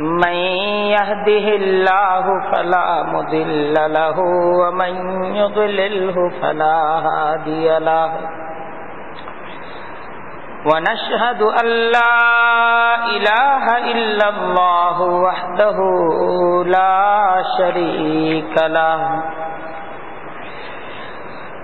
من يهده الله فلا مضل له، ومن يضلله فلا هادي له. ونشهد أن لا إله إلا الله وحده لا شريك له.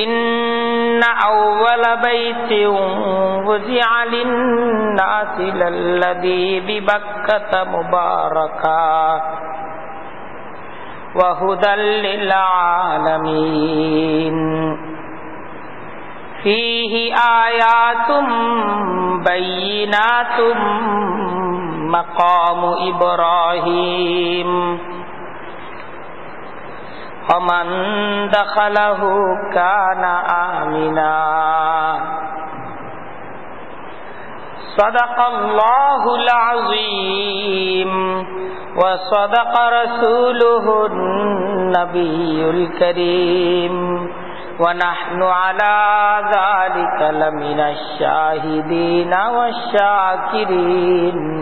إن أول بيت وزع للناس للذي ببكة مباركا وهدى للعالمين. فيه آيات بينات مقام إبراهيم. ومن دخله كان آمنا. صدق الله العظيم. وصدق رسوله النبي الكريم. ونحن على ذلك لمن الشاهدين والشاكرين.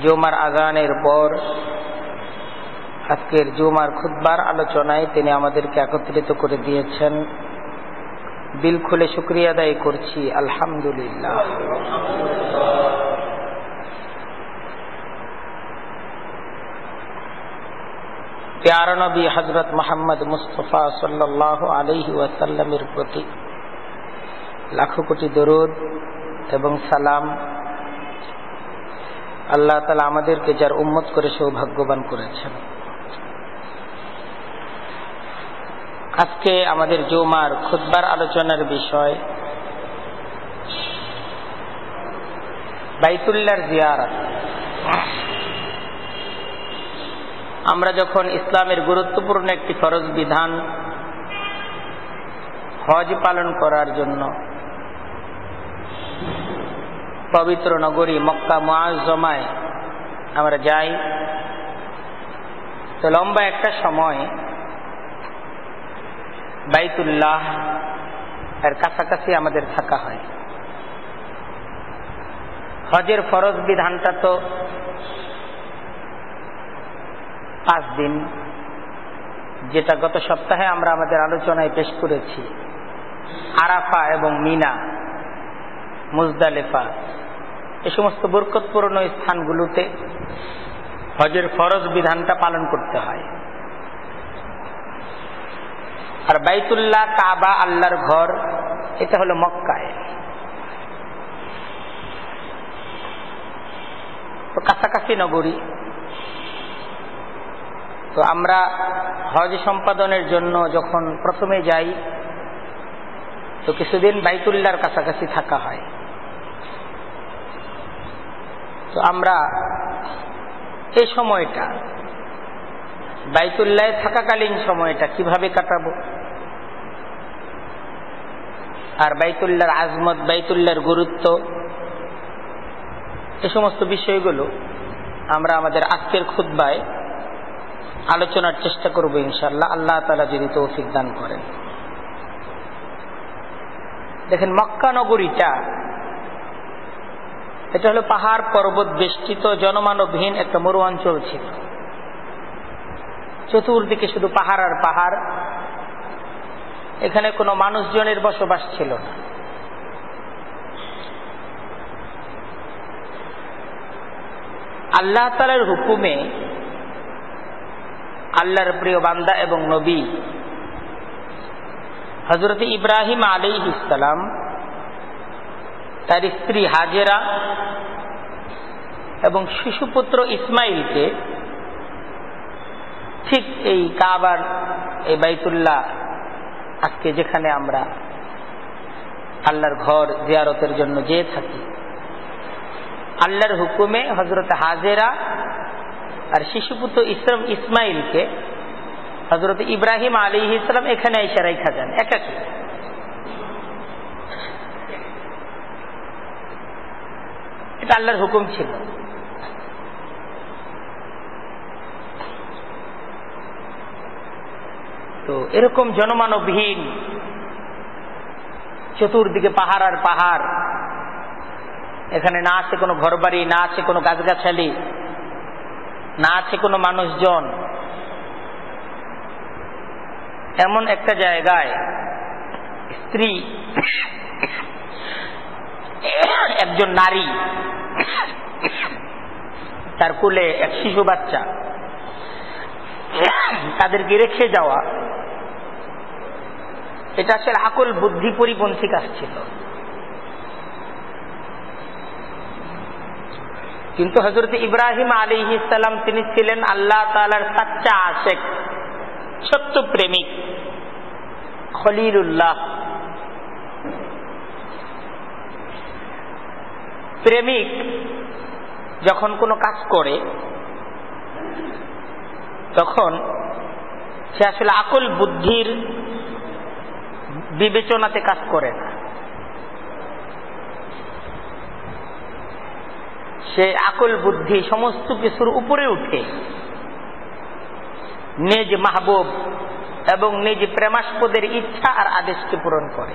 জুমার আজানের পর আজকের জুমার খুদ্বার আলোচনায় তিনি আমাদেরকে একত্রিত করে দিয়েছেন। দিল খুলে শুক্রিয়া আদায় করছি, আলহামদুলিল্লাহ। প্যার নবী হজরত মোহাম্মদ মুস্তফা সাল্লাহ আলহি ওয়াসাল্লামের প্রতি লাখো কোটি দরুদ এবং সালাম আল্লাহ তালা আমাদেরকে যার উম্মত করে সৌভাগ্যবান করেছেন। আজকে আমাদের জুমার খুদ্বার আলোচনার বিষয় বাইতুল্লার জিয়ারত। আমরা যখন ইসলামের গুরুত্বপূর্ণ একটি ফরজ বিধান হজ পালন করার জন্য পবিত্র নগরী মক্কা মহাজমায় আমরা যাই। তো লম্বা একটা সময় বাইতুল্লাহ এর কাছাকাছি আমাদের থাকা হয়। হজের ফরজ বিধানটা তো পাঁচ দিন, যেটা গত সপ্তাহে আমরা আমাদের আলোচনায় পেশ করেছি। আরাফা এবং মিনা, মুজদালেফা। এ সমস্ত বরকতপূর্ণ স্থানগুলোতে হজের ফরজ বিধানটা পালন করতে হয়। আর বাইতুল্লাহ কাবা আল্লাহর ঘর, এটা হলো মক্কায়। তো কাছাকাছি নগরী। তো আমরা হজ সম্পাদনের জন্য যখন প্রথমে যাই, তো কিছুদিন বাইতুল্লার কাছাকাছি থাকা হয়। তো আমরা এই সময়টা বাইতুল্লায় থাকাকালীন সময়টা কীভাবে কাটাবো? আর বাইতুল্লার আজমত বাইতুল্লার গুরুত্ব, এ সমস্ত বিষয়গুলো আমরা আমাদের আজকের খুদ্বায় আলোচনার চেষ্টা করব ইনশাল্লাহ আল্লাহ তালা যদি তৌফিক দান করেন। দেখেন, মক্কা নগরীটা এটা হলো পাহাড় পর্বত বেষ্টিত জনমানবহীন একটা মরু অঞ্চল ছিল। চতুর্দিকে শুধু পাহাড় আর পাহাড়। এখানে কোনো মানুষজনের বসবাস ছিল না। আল্লাহ তালার হুকুমে আল্লাহর প্রিয় বান্দা এবং নবী হজরত ইব্রাহিম আলী ইসলাম তার স্ত্রী হাজেরা এবং শিশুপুত্র ইসমাইলকে ঠিক এই কাবার, এই বাইতুল্লাহ, আজকে যেখানে আমরা আল্লাহর ঘর জিয়ারতের জন্য যেয়ে থাকি। আল্লাহর হুকুমে হজরত হাজেরা আর শিশুপুত্র ইসলাম ইসমাইলকে হজরত ইব্রাহিম আলী ইসলাম এখানে এসে রেখা যান, একাকি। এটা আল্লাহর হুকুম ছিল। তো এরকম জনমানবহীন চতুর্দিকে পাহাড় আর পাহাড়, এখানে না আছে কোনো ঘরবাড়ি, না আছে কোনো গাছগাছালি, না আছে কোনো মানুষজন। এমন একটা জায়গায় স্ত্রী একজন নারী। তার কুলে এক শিশু বাচ্চা। তাদেরকে রেখে যাওয়া। এটা আসলে আকল বুদ্ধি পরিপন্থী কাজ ছিল কিন্তু হজরত ইব্রাহিম আলী ইসালাম তিনি ছিলেন আল্লাহ তালার সাচ্চা আশেক, সত্য প্রেমিক, খলিলুল্লাহ। প্রেমিক যখন কোনো কাজ করে, তখন সে আসলে আকল বুদ্ধির বিবেচনাতে কাজ করে না। সে আকল বুদ্ধি সমস্ত কিছুর উপরে উঠে। নিজ মাহবুব এবং নিজ প্রেমাস্পদের ইচ্ছা আর আদেশকে পূরণ করে।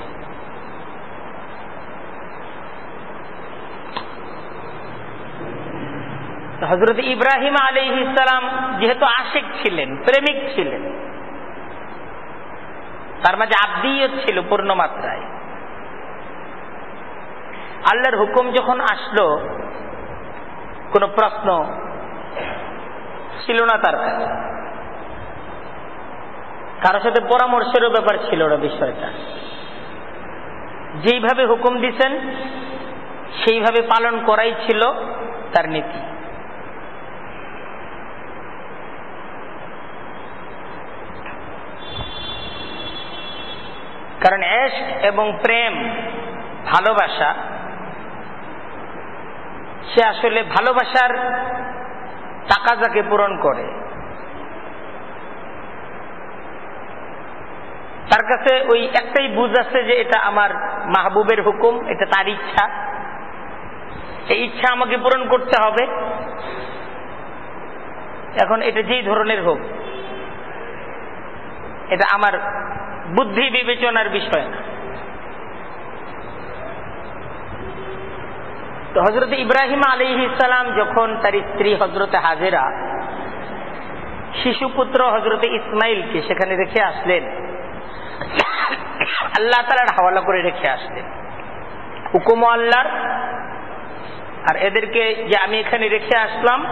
হজরত ইব্রাহিম আলী ইসলাম যেহেতু আশেক ছিলেন, প্রেমিক ছিলেন, তার মাঝে আব্দিও ছিল পূর্ণ মাত্রায়। আল্লাহর হুকুম যখন আসলো, কোন প্রশ্ন ছিল না তার কাছে। কারোর সাথে পরামর্শেরও ব্যাপার ছিল না বিষয়টা। যেইভাবে হুকুম দিছেন, সেইভাবে পালন করাই ছিল তার নীতি। কারণ এশ এবং প্রেম, ভালোবাসা, সে আসলে ভালোবাসার তাকাজাকে পূরণ করে। তার কাছে ওই একটাই বুঝ আছে যে এটা আমার মাহবুবের হুকুম, এটা তার ইচ্ছা। এই ইচ্ছা আমাকে পূরণ করতে হবে। এখন এটা যেই ধরনের হোক, এটা আমার বুদ্ধি বিবেচনার বিষয় না। তো হজরত ইব্রাহিম আলী ইসালাম যখন তার স্ত্রী হজরতে হাজেরা, শিশুপুত্র হজরতে ইসমাইলকে সেখানে রেখে আসলেন, আল্লাহ তালার হাওয়ালা করে রেখে আসলেন। হুকুম আল্লাহর, আর এদেরকে যে আমি এখানে রেখে আসলাম,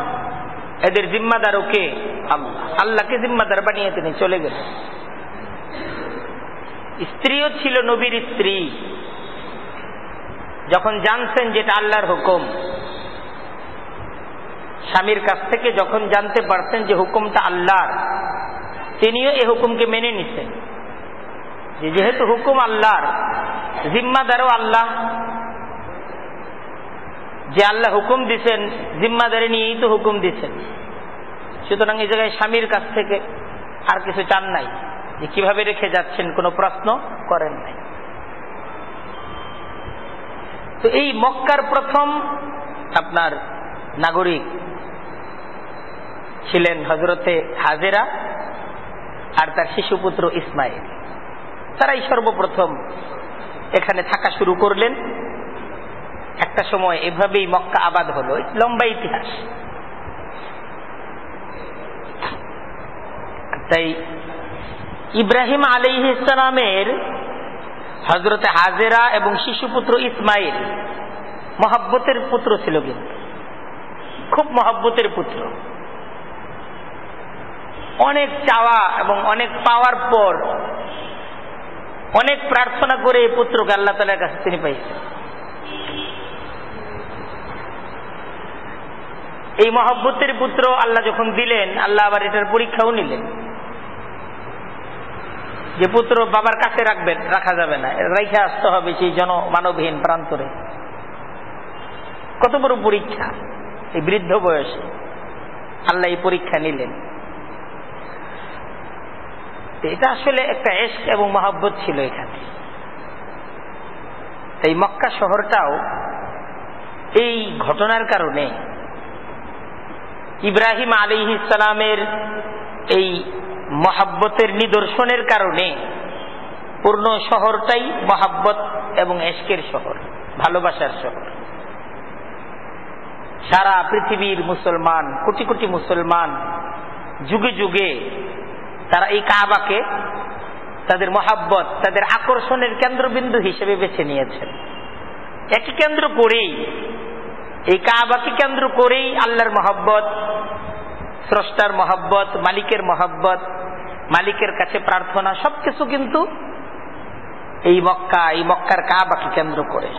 এদের জিম্মাদার ওকে? আল্লাহ। আল্লাহকে জিম্মাদার বানিয়ে তিনি চলে গেলেন। স্ত্রীও ছিল নবীর স্ত্রী। যখন জানছেন যেটা আল্লাহর হুকুম, স্বামীর কাছ থেকে যখন জানতে পারছেন যে হুকুমটা আল্লাহর, তিনিও এই হুকুমকে মেনে নিছেন যে যেহেতু হুকুম আল্লাহর, জিম্মাদারও আল্লাহ। যে আল্লাহ হুকুম দিছেন, জিম্মাদারি নিয়েই তো হুকুম দিছেন। সুতরাং এই জায়গায় স্বামীর কাছ থেকে আর কিছু চান নাই। যে কীভাবে রেখে যাচ্ছেন কোনো প্রশ্ন করেন নাই। তো এই মক্কার প্রথম আপনার নাগরিক ছিলেন হজরতে হাজেরা আর তার শিশুপুত্র ইসমাইল। তারাই সর্বপ্রথম এখানে থাকা শুরু করলেন। একটা সময় এভাবেই মক্কা আবাদ হলো। লম্বা ইতিহাস। তাই ইব্রাহিম আলী ইসলামের হজরতে হাজেরা এবং শিশুপুত্র ইসমাইল মহাব্বতের পুত্র ছিল কিন্তু। খুব মহাব্বতের পুত্র। অনেক চাওয়া এবং অনেক পাওয়ার পর অনেক প্রার্থনা করে এই পুত্রকে আল্লাহ তালার কাছে তিনি পাইছেন। এই মহব্বতের পুত্র আল্লাহ যখন দিলেন, আল্লাহ আবার এটার পরীক্ষাও নিলেন। যে পুত্র বাবার কাছে রাখবেন, রাখা যাবে না। রেখে আসতে হবে সেই জন মানবহীন প্রান্তরে। কত বড় পরীক্ষা, এই বৃদ্ধ বয়সে। আল্লাহ এই পরীক্ষা নিলেন। এটা আসলে একটা এস্ক এবং মহাব্বত ছিল এখানে। এই মক্কা শহরটাও এই ঘটনার কারণে ইব্রাহিম আলী ইসালামের এই মহাব্বতের নিদর্শনের কারণে পূর্ণ শহরটাই মহাব্বত এবং এশকের শহর, ভালোবাসার শহর। সারা পৃথিবীর মুসলমান, কোটি কোটি মুসলমান যুগে যুগে তারা এই কাবাকে তাদের মহাব্বত, তাদের আকর্ষণের কেন্দ্রবিন্দু হিসেবে বেছে নিয়েছেন। একই কেন্দ্র করেই, এই কাবাকে কেন্দ্র করেই আল্লাহর মহাব্বত, স্রষ্টার মহাব্বত, মালিকের মহাব্বত মালিকের কাছে প্রার্থনা, সবকিছু কিন্তু এই মক্কা, এই মক্কার কাবাকে কেন্দ্র করে।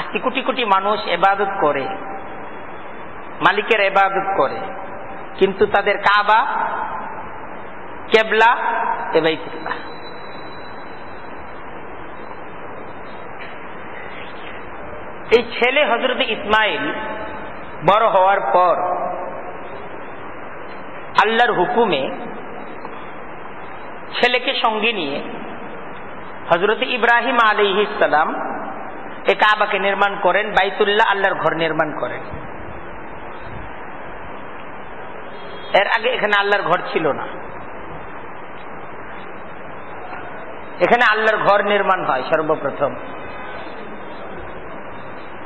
আশি কোটি কোটি মানুষ এবাদত করে, মালিকের এবাদত করে, কিন্তু তাদের কাবা, কেবলা এবাইতুল্লাহ এই ছেলে হজরত ইসমাইল বড় হওয়ার পর আল্লাহর হুকুমে ছেলেকে সঙ্গে নিয়ে হজরত ইব্রাহিম আলী ইসালাম এ কাবাকে নির্মাণ করেন, বাইতুল্লাহ আল্লাহর ঘর নির্মাণ করেন। এর আগে এখানে আল্লাহর ঘর ছিল না। এখানে আল্লাহর ঘর নির্মাণ হয় সর্বপ্রথম।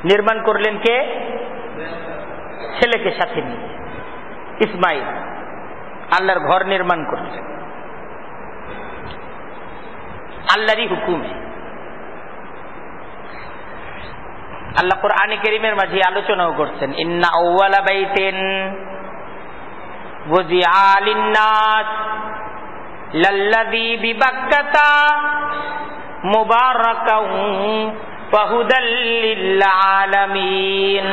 নির্মাণ করলেন কে? ছেলেকে সাথে নিয়ে ইসমাইল আল্লাহর ঘর নির্মাণ করলেন আল্লাহরই হুকুমে। আল্লাহ কোরআনে কেরিমের মাঝে আলোচনাও করছেন, ইন্না ওয়ালা বাইতেন লিন্নাস, লাল্লাযী বিবাক্কাতা মুবারাকাউ ওয়া আলামিন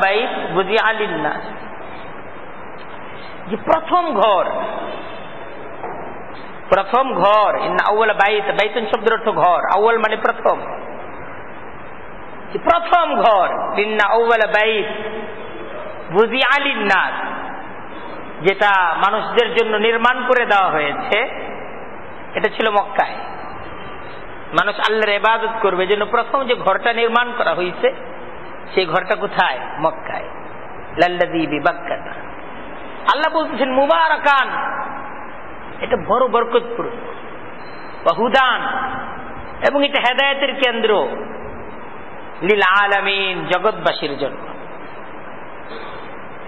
বাই প্রথম ঘর প্রথম ঘর ইন্না বাইত শব্দের অর্থ ঘর মানে প্রথম প্রথম ঘর ইন্না বাইত যেটা মানুষদের জন্য নির্মাণ করে দেওয়া হয়েছে এটা ছিল মক্কায় মানুষ আল্লাহর এবাদত করবে জন্য প্রথম যে ঘরটা নির্মাণ করা হয়েছে সেই ঘরটা কোথায়? মক্কায়। লাল্লাদি বাক্কাটা আল্লাহ বলতেছেন, মুবারকান। এটা বড় বরকতপূর্ণ। বহুদান এবং এটা হেদায়তের কেন্দ্র। লীল আলামিন, জগৎবাসীর জন্য।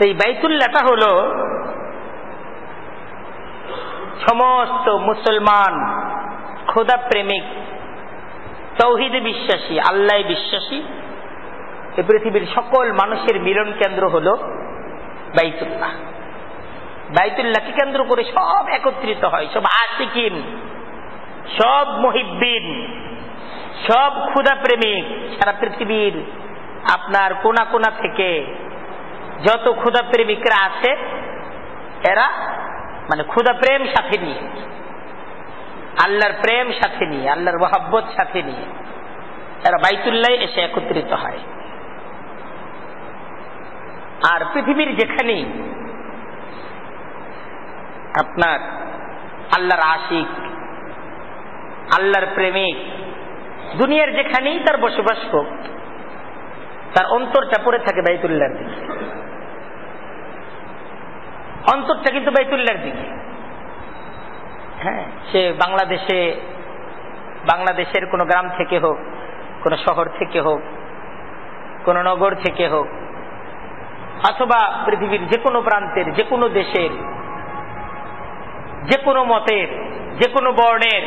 এই বাইতুল্লাহটা হলো সমস্ত মুসলমান খোদা প্রেমিক তৌহিদে বিশ্বাসী, আল্লাহ বিশ্বাসী। এ পৃথিবীর সকল মানুষের মিলন কেন্দ্র হল বাইতুল্লাহ। বাইতুল্লাহকে কেন্দ্র করে সব একত্রিত হয়, সব আশিকিন, সব মহিবিন সব ক্ষুদা প্রেমিক সারা পৃথিবীর আপনার কোনা কোনা থেকে যত ক্ষুদা প্রেমিকরা আছে, এরা মানে ক্ষুদা প্রেম সাথে নিয়ে। আল্লাহর প্রেম সাথে নিয়ে, আল্লাহর মহাব্বত সাথে নিয়ে এরা বাইতুল্লাহ এসে একত্রিত হয়। আর পৃথিবীর যেখানেই আপনার আল্লাহর আশিক, আল্লাহর প্রেমিক, দুনিয়ার যেখানেই তার বসবাস হোক, তার অন্তরটা পড়ে থাকে বাইতুল্লাহর দিকে। অন্তরটা কিন্তু বাইতুল্লাহর দিকে। হ্যাঁ সে বাংলাদেশে, বাংলাদেশের কোনো গ্রাম থেকে হোক, কোনো শহর থেকে হোক, কোন নগর থেকে হোক, অথবা পৃথিবীর যে কোনো প্রান্তের যে কোনো দেশের যে কোনো মতের যে কোনো বর্ণের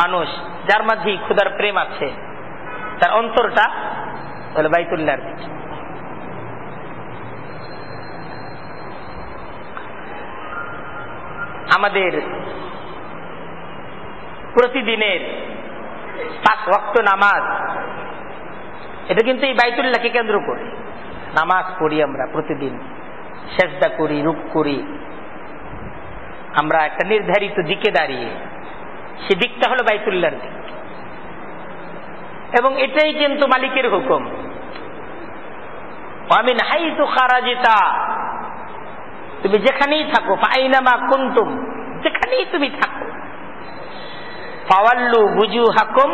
মানুষ, যার মাঝেই ক্ষুদার প্রেম আছে, তার অন্তরটা হলো বাইতুল্লার দিকে। আমাদের প্রতিদিনের পাঁচ রক্ত নামাজ, এটা কিন্তু এই বাইতুল্লাহকে কেন্দ্র করে। নামাজ পড়ি আমরা প্রতিদিন, সেজদা করি রূপ করি। আমরা একটা নির্ধারিত দিকে দাঁড়িয়ে, সে দিকটা হলো বাইতুল্লাহর দিক। এবং এটাই কিন্তু মালিকের হুকুম। আমিন হাই তো খারা খারাজিতা তুমি যেখানেই থাকো, ফাইনামা কুন্তুম, যেখানেই তুমি থাকো। ফাওয়াল্লু বুজু হাকুম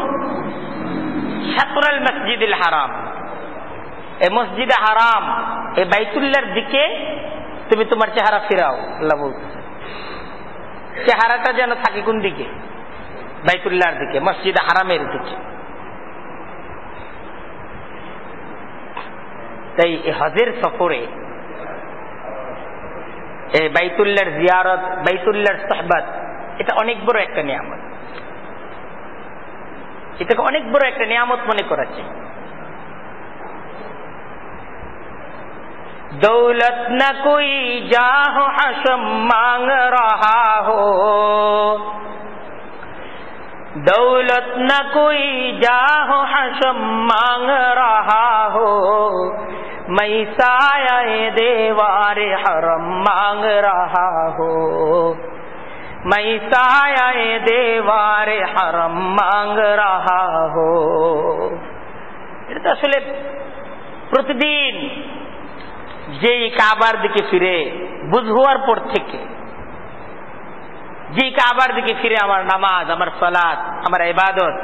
সাতরাল মসজিদুল হারাম। এ মসজিদে হারাম, এ বাইতুল্লার দিকে তুমি তোমার চেহারা ফিরাও, আল্লাহ চেহারাটা যেন থাকে কোন দিকে? বাইতুল্লাহর দিকে, মসজিদ হারামের দিকে। তাই হজের সফরে বাইতুল্লার জিয়ারত, বাইতুল্লার সাহবাত, এটা অনেক বড় একটা নিয়ামত। এটাকে অনেক বড় একটা নিয়ামত মনে করাচ্ছে। দৌলত না কুই যা হো হাসম মাং রহা হো। দৌলত না কুই যা হো হাসম মাং রহা হো। मैं साया देवार हरम मांग रहा हो मैं साया देवार हरम मांग रहा हो এটা তো আসলে প্রতিদিন যেই কাবার দিকে ফিরে বুঝ হওয়ার পর থেকে যেই কাবার দিকে ফিরে আমার নামাজ আমার সলাদ আমার ইবাদত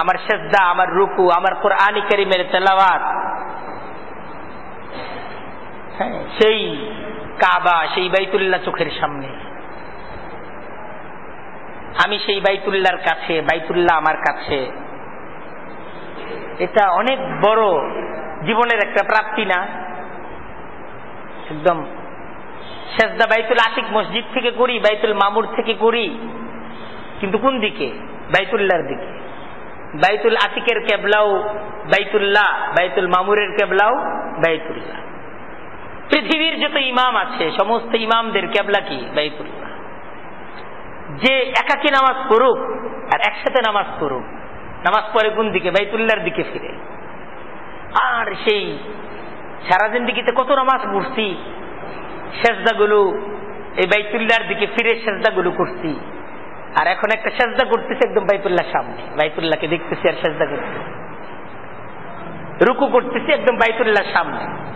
আমার শ্রদ্ধা আমার রুকু আমার কোরআনী করিমের তেলাওয়াত হ্যাঁ সেই কাবা, সেই বাইতুল্লাহ চোখের সামনে। আমি সেই বাইতুল্লাহর কাছে, বাইতুল্লাহ আমার কাছে। এটা অনেক বড় জীবনের একটা প্রাপ্তি না? একদম সেজদা বাইতুল আতিক মসজিদ থেকে করি, বাইতুল মামুর থেকে করি। কিন্তু কোন দিকে? বাইতুল্লাহর দিকে। বাইতুল আতিকের কেবলাও বাইতুল্লাহ, বাইতুল মামুরের কেবলাও বাইতুল্লাহ। পৃথিবীর যত ইমাম আছে, সমস্ত ইমামদের কেবলা কি? বাইতুল্লাহ। যে একাকি নামাজ পড়ুক আর একসাথে নামাজ পড়ুক, নামাজ পড়ে কোন দিকে? বাইতুল্লাহর দিকে ফিরে। আর সেই সারা জিন্দিগিতে কত নামাজ পড়ছি, সেজদাগুলো, এই বাইতুল্লাহর দিকে ফিরে সেজদাগুলো করছি। আর এখন একটা সেজদা করতেছে একদম বাইতুল্লাহ সামনে। বাইতুল্লাহকে দেখতেছি আর সেজদা করতেছি। রুকু করতেছি একদম বাইতুল্লাহ সামনে।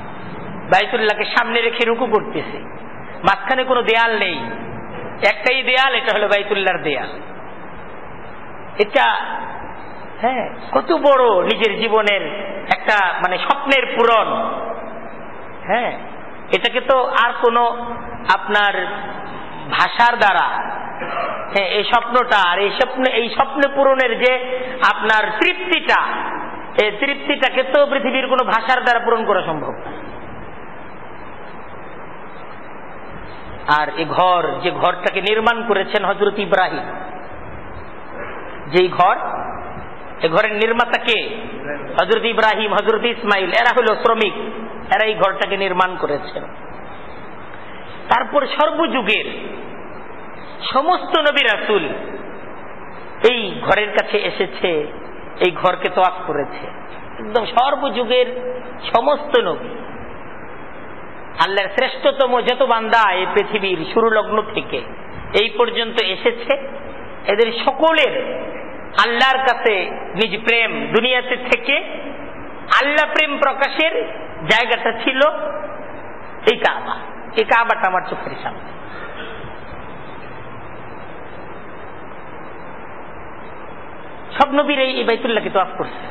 বাইতুল্লাহকে সামনে রেখে রুকু করতেছে। মাঝখানে কোনো দেয়াল নেই। একটাই দেয়াল, এটা হলো বাইতুল্লাহর দেয়াল। এটা হ্যাঁ কত বড় নিজের জীবনের একটা মানে স্বপ্নের পূরণ। হ্যাঁ এটাকে তো আর কোনো আপনার ভাষার দ্বারা হ্যাঁ এই স্বপ্নটা আর এই স্বপ্ন এই স্বপ্ন পূরণের যে আপনার তৃপ্তিটা, এই তৃপ্তিটাকে তো পৃথিবীর কোনো ভাষার দ্বারা পূরণ করা সম্ভব আর এ ঘর, যে ঘরটাকে নির্মাণ করেছেন হজরত ইব্রাহিম। যেই ঘর? এ ঘরের নির্মাতা কে? হজরত ইব্রাহিম হজরত ইসমাইল। এরা হলো শ্রমিক। এরা এই ঘরটাকে নির্মাণ করেছেন। তারপর সর্বযুগের সমস্ত নবী রাসুল এই ঘরের কাছে এসেছে, এই ঘরকে তোয়াক করেছে। একদম সর্বযুগের সমস্ত নবী। আল্লাহর শ্রেষ্ঠতম যত বান্দা এই পৃথিবীর শুরু লগ্ন থেকে এই পর্যন্ত এসেছে। এদের সকলের আল্লাহর কাছে নিজ প্রেম দুনিয়াতে থেকে আল্লাহ প্রেম প্রকাশের জায়গাটা ছিল এই কাবা। এই কাবাটা আমার চোখের সামনে। সব নবীর এই বাইতুল্লাহকে তোয়াফ করছে।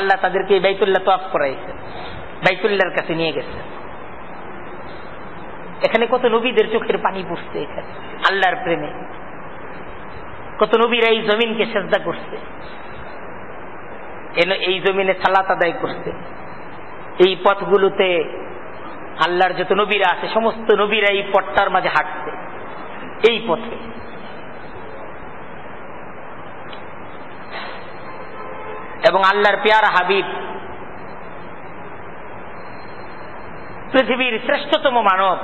আল্লাহ তাদেরকে এই বাইতুল্লাহ তোয়াফ করাইছে। বাইতুল্লাহর কাছে নিয়ে গেছে। এখানে কত নবীদের চোখের পানি পড়ছে এখানে, আল্লাহর প্রেমে। কত নবীরা এই জমিনকে সেজদা করছে। এই জমিনে সালাত আদায় করছে। এই পথগুলোতে আল্লাহর যত নবীরা আছে, সমস্ত নবীরা এই পথটার মাঝে হাঁটছে। এই পথে। এবং আল্লাহর পেয়ারা হাবিব পৃথিবীর শ্রেষ্ঠতম মানব।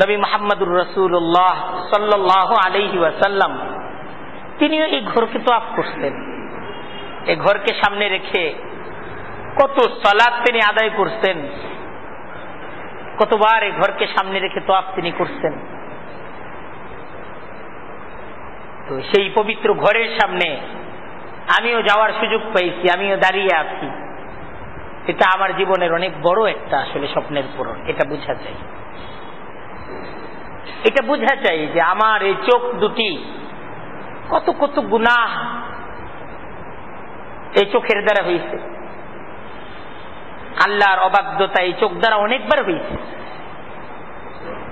নবী মোহাম্মদুর রসুল্লাহ সাল্লাহ আলহি ওয়াসাল্লাম, তিনিও এই ঘরকে তো আপ করতেন এই ঘরকে সামনে রেখে কত সলাদ তিনি আদায় করতেন কতবার এই ঘরকে সামনে রেখে তো আপ তিনি করতেন তো সেই পবিত্র ঘরের সামনে আমিও যাওয়ার সুযোগ পেয়েছি আমিও দাঁড়িয়ে আছি। এটা আমার জীবনের অনেক বড় একটা আসলে স্বপ্নের পূরণ, এটা বোঝা চাই এটা বোঝা চাই যে আমার এই চোখ দুটি কত কত গুনাহ এই চোখের দ্বারা হয়েছে আল্লাহর অবাধ্যতা এই চোখ দ্বারা অনেকবার হয়েছে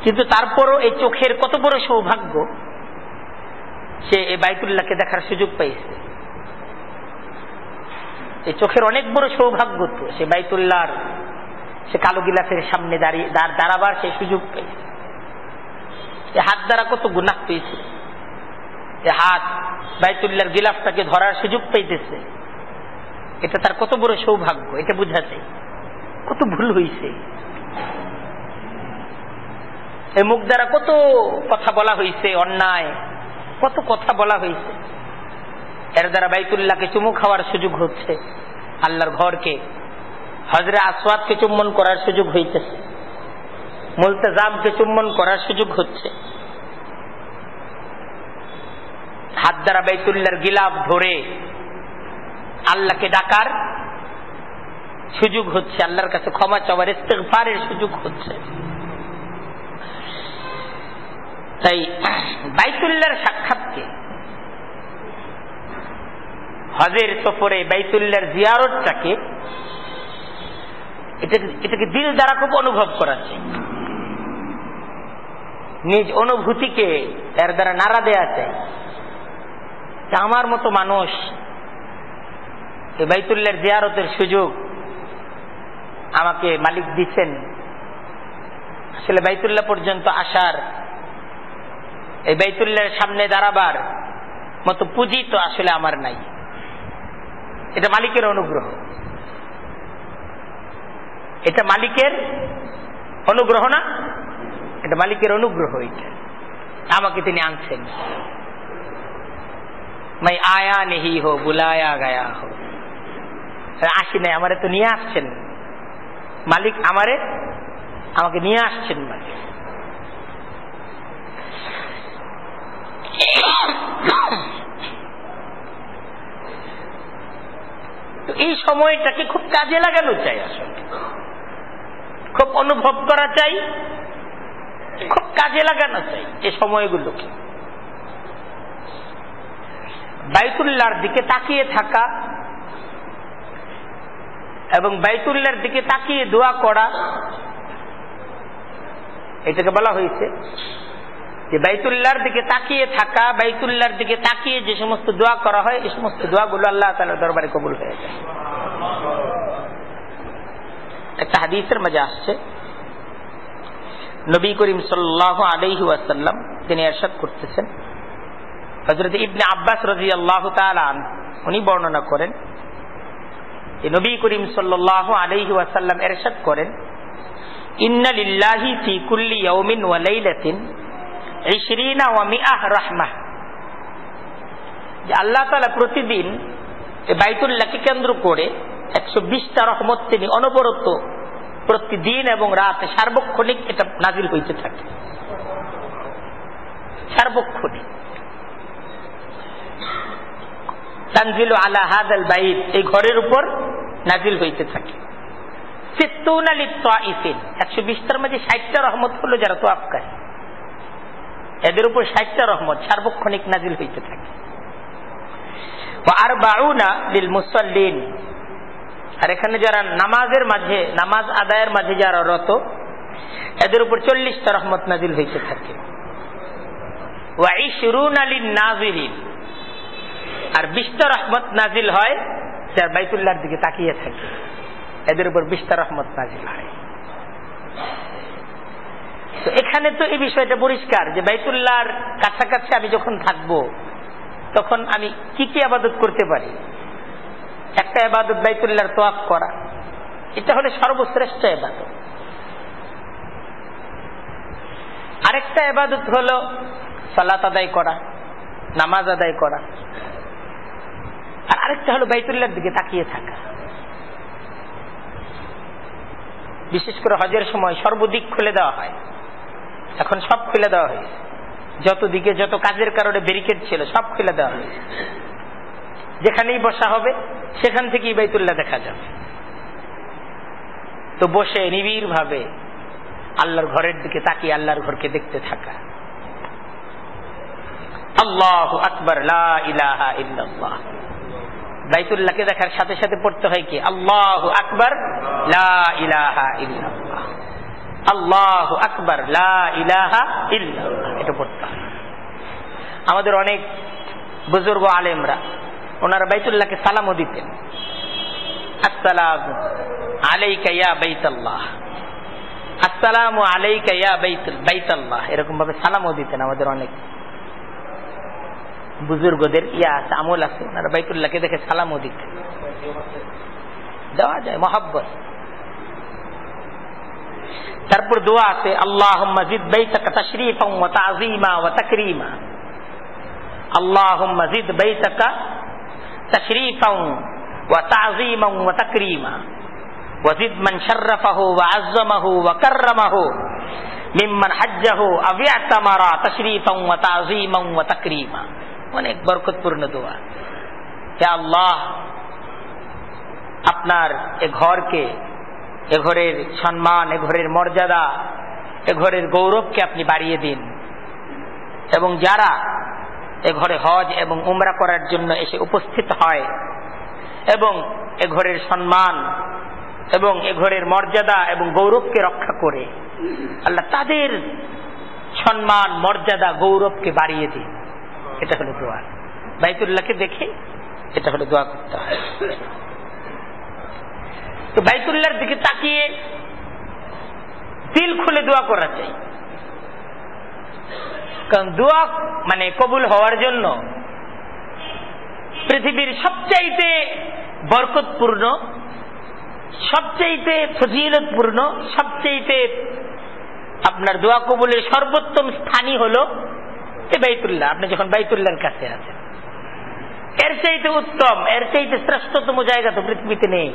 কিন্তু তারপরও এই চোখের কত বড় সৌভাগ্য, সে এই বাইতুল্লাহকে দেখার সুযোগ পাইছে। এই চোখের অনেক বড় সৌভাগ্য তো, সে বাইতুল্লাহর, সে কালো গিলাসের সামনে দাঁড়িয়ে দাঁড়াবার সে সুযোগ পেয়েছে এ হাত দ্বারা কত গুনাহ পেয়েছে? এ হাত বাইতুল্লাহর গিলাফটাকে ধরার সুযোগ পাইতেছে। এটা তার কত বড় সৌভাগ্য, এটা বোঝা যায়। কত ভুল হয়েছে এই মুখ দ্বারা কত কথা বলা হয়েছে অন্যায়, কত কথা বলা হয়েছে এর দ্বারা বাইতুল্লাহকে চুমু খাওয়ার সুযোগ হচ্ছে, আল্লাহর ঘরকে হজরে আসওয়াদকে চুম্বন করার সুযোগ হইতেছে। মুলতাজামকে চুম্বন করার সুযোগ হচ্ছে। হাত দ্বারা বাইতুল্লার গিলাফ ধরে আল্লাহকে ডাকার সুযোগ হচ্ছে, আল্লাহর কাছে ক্ষমা চাওয়ার ইস্তেকফারের সুযোগ হচ্ছে। তাই বাইতুল্লার সাক্ষাৎকে হজের সফরে বাইতুল্লার জিয়ারতটাকে এটাকে দিল দ্বারা খুব অনুভব করা চাই নিজ অনুভূতিকে এর দ্বারা নাড়া দেয়া চাই আমার মতো মানুষ বাইতুল্লার জিয়ারতের সুযোগ আমাকে মালিক দিচ্ছেন। আসলে বাইতুল্লাহ পর্যন্ত আসার, এই বাইতুল্লার সামনে দাঁড়াবার মতো পুঁজি তো আসলে আমার নাই। এটা মালিকের অনুগ্রহ। এটা মালিকের অনুগ্রহ না এটা মালিকের অনুগ্রহ এটা। আমাকে তিনি আনছেন। মাই আয়া নেহি হো, বুলায়া গায়া হো। আসি নাই, আমারে তো নিয়ে আসছেন। মালিক আমারে, আমাকে নিয়ে আসছেন মালিক। এই সময়টাকে খুব কাজে লাগানো চাই আসলে। খুব অনুভব করা চাই। খুব কাজে লাগানো চাই এই সময়গুলোকে। বাইতুল্লার দিকে তাকিয়ে থাকা এবং বাইতুল্লার দিকে তাকিয়ে দোয়া করা, এটাকে বলা হয়েছে যে বাইতুল্লার দিকে তাকিয়ে থাকা বাইতুল্লার দিকে তাকিয়ে যে সমস্ত দোয়া করা হয়, এই সমস্ত দোয়াগুলো আল্লাহ তালার দরবারে কবুল হয়ে যায়। একটা হাদিসের মজা আসছে নবী করিম সাল্লাহ আলহি ওয়াসাল্লাম তিনি এরশাদ করতেছেন। হজরত ইবনে আব্বাস রাজি আল্লাহ তালান উনি বর্ণনা করেন যে নবী করিম সাল্লাহ আলহি ওয়াসাল্লাম এরশাদ করেন প্রতিদিন এই বাইতুল্লাহকে কেন্দ্র করে একশো বিশটা রহমত তিনি অনবরত প্রতিদিন এবং রাতে সার্বক্ষণিক এটা নাজিল হইতে থাকে। সার্বক্ষণিক। তানজিল আলা হাদ আল বাইত, এই ঘরের উপর নাজিল হইতে থাকে। একশো বিশটার মাঝে ষাটটা রহমত হলো যারা তো আফকারী এদের উপর ষাটটা রহমত সার্বক্ষণিক নাজিল হইতে থাকে। আর বাউনা লিল মুসল্লিন আর এখানে যারা নামাজের মাঝে, নামাজ আদায়ের মাঝে যারা রত, এদের উপর চল্লিশটা রহমত নাজিল হইতে থাকে। আর বিশটা রহমত নাজিল হয় যার বাইতুল্লাহর দিকে তাকিয়ে থাকে। এদের উপর বিশটা রহমত নাজিল হয়। তো এখানে তো এই বিষয়টা পরিষ্কার যে বাইতুল্লাহর কাছাকাছি আমি যখন থাকব, তখন আমি কি কি আবাদত করতে পারি? একটা আবাদত বাইতুল্লাহর তোয়াফ করা। এটা হলে সর্বশ্রেষ্ঠ আবাদত আরেকটা আবাদত হলো সালাত আদায় করা, নামাজ আদায় করা। আর আরেকটা হলো বাইতুল্লাহর দিকে তাকিয়ে থাকা। বিশেষ করে হজের সময় সর্বদিক খুলে দেওয়া হয়। এখন সব খুলে দেওয়া হয়েছে। যত দিকে যত কাজের কারণে ব্যারিকেড ছিল, সব খুলে দেওয়া হয়েছে। যেখানেই বসা হবে, সেখান থেকেই বাইতুল্লাহ দেখা যাবে। তো বসে নিবিড় ভাবে আল্লাহর ঘরের দিকে তাকিয়ে আল্লাহর ঘরকে দেখতে থাকা। আল্লাহ আকবর বাইতুল্লাহকে দেখার সাথে সাথে পড়তে হয় কি? আল্লাহ আকবর আল্লাহ আকবর এটা পড়তে হয়। আমাদের অনেক বুজুর্গ আলেমরা ওনারা বাইতুল্লাহকে সালামও দিতেন। এরকম ভাবে সালামও দিতেন আমাদের অনেক বুজুর্গদের। ইয়া আছে, আমল আছে, ওনারা বাইতুল্লাহকে দেখে সালামও দিতেন। দেওয়া যায়, মহাব্বত। তারপর দোয়া আছে আল্লাহ মজিদ বৈতকা তশরিফা ওয়া তাযীমা ওয়া আল্লাহ মজিদ বৈতকা تشريفا وتعظيما وتكريما وزد من شرفه وعظمه وكرمه ممن حجه او اعتمر تشريفا وتعظيما وتكريما অনেক বরকতপূর্ণ দোয়া হে আল্লাহ আপনার এ ঘরকে এ ঘরের সম্মান এ ঘরের মর্যাদা এ ঘরের গৌরবকে আপনি বাড়িয়ে দিন এবং যারা এ ঘরে হজ এবং উমরা করার জন্য এসে উপস্থিত হয় এবং এ ঘরের সম্মান এবং এ ঘরের মর্যাদা এবং গৌরবকে রক্ষা করে। আল্লাহ তাদের সম্মান, মর্যাদা, গৌরবকে বাড়িয়ে দিন। এটা হলো দোয়া। বাইতুল্লাহকে দেখে এটা হলো দোয়া করতে হয়। তো বাইতুল্লাহর দিকে তাকিয়ে দিল খুলে দোয়া করা যায়। কারণ দোয়া মানে কবুল হওয়ার জন্য পৃথিবীর সবচাইতে বরকতপূর্ণ, সবচাইতে ফজিলতপূর্ণ, সবচাইতে আপনার দোয়া কবুলের সর্বোত্তম স্থানই হল বাইতুল্লাহ। আপনি যখন বাইতুল্লাহর কাছে আছেন। এর চাইতে উত্তম, এর চাইতে শ্রেষ্ঠতম জায়গা তো পৃথিবীতে নেই।